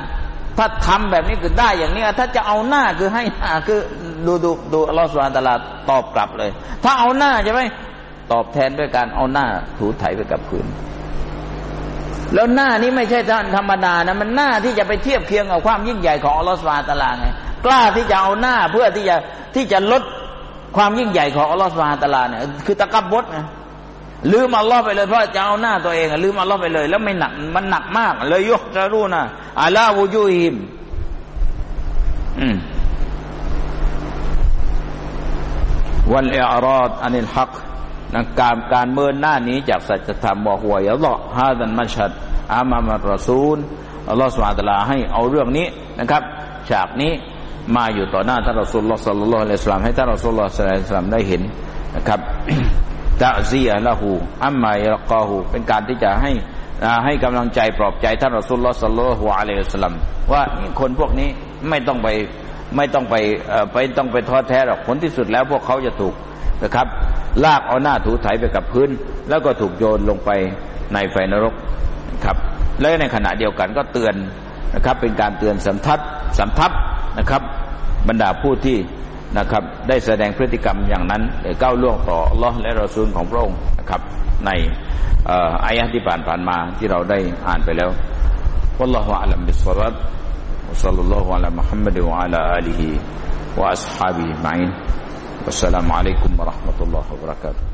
ถ้าทำแบบนี้คือได้อย่างนี้ถ้าจะเอาหน้าคือให้หน้าคือดูดูดูอัลลอฮฺสุบาตลาตอบกลับเลย ถ้าเอาหน้าใช่ไหมตอบแทนด้วยการเอาหน้าถูไถไปกับพื้น แล้วหน้านี้ไม่ใช่ธรรมดานะมันหน้าที่จะไปเทียบเคียงกับความยิ่งใหญ่ของอัลลอฮฺสุบาตลาไงกล้าที่จะเอาหน้าเพื่อที่จะที่จะลดความยิ่งใหญ่ของอัลลอฮฺสุบาตลาเนี่ยคือตะกับบดไง ลืมอัลลอฮ์ไปเลยเพราะจะเอาหน้าตัวเองลืมอัลลอฮ์ไปเลย แล้วไม่หนักมันหนักมาก เลยยกจะรู้นะอัลาวูจูฮิมอืมวันเอรอดอันิลฮักนการการเมินหน้านี้จากสัจธรรมบอกหวยอัลลอฮ์ฮาดันมัชัดอามามัรซูลอัลลอฮ์สุลตาลาให้เอาเรื่องนี้นะครับ ฉากนี้มาอยู่ต่อหน้าท่านรอสุลลอฮ์สัลลัลลอฮุอะลัยฮิสลามให้ท่านรอสุลลอฮ์สัลลัลลอฮุอะลัยฮิสลามได้เห็นนะครับ ตะซียละหูอัมมายรกอหูเป็นการที่จะให้ให้กำลังใจปลอบใจท่านรอสุลลอฮ์สัลลัลลอฮุอะลัยฮิสลามว่าคนพวกนี้ไม่ต้องไปไม่ต้องไปไปต้องไปท้อแท้หรอกผลที่สุดแล้วพวกเขาจะถูกนะครับ ลากเอาหน้าถูไถไปกับพื้น แล้วก็ถูกโยนลงไปในไฟนรกครับ และในขณะเดียวกันก็เตือนนะครับ เป็นการเตือนสำทับสำทับนะครับ บรรดาผู้ที่ นะครับ ได้แสดงพฤติกรรมอย่างนั้นเก้าล่วงต่อลอและรอซูลของพระองค์นะครับ ในอายะที่ผ่านผ่านมาที่เราได้อ่านไปแล้ววัลลอฮฺอัลลัมบิสซาลัดอัสลลัลลอฮฺอัลลมุฮัมมัดวะอัลอาลีฮิวะอัสฮาบิฮิมัยน์วัสสลามุอะลัยกุมวะราะห์มะตุลลอฮฺวะบะเราะกาตุ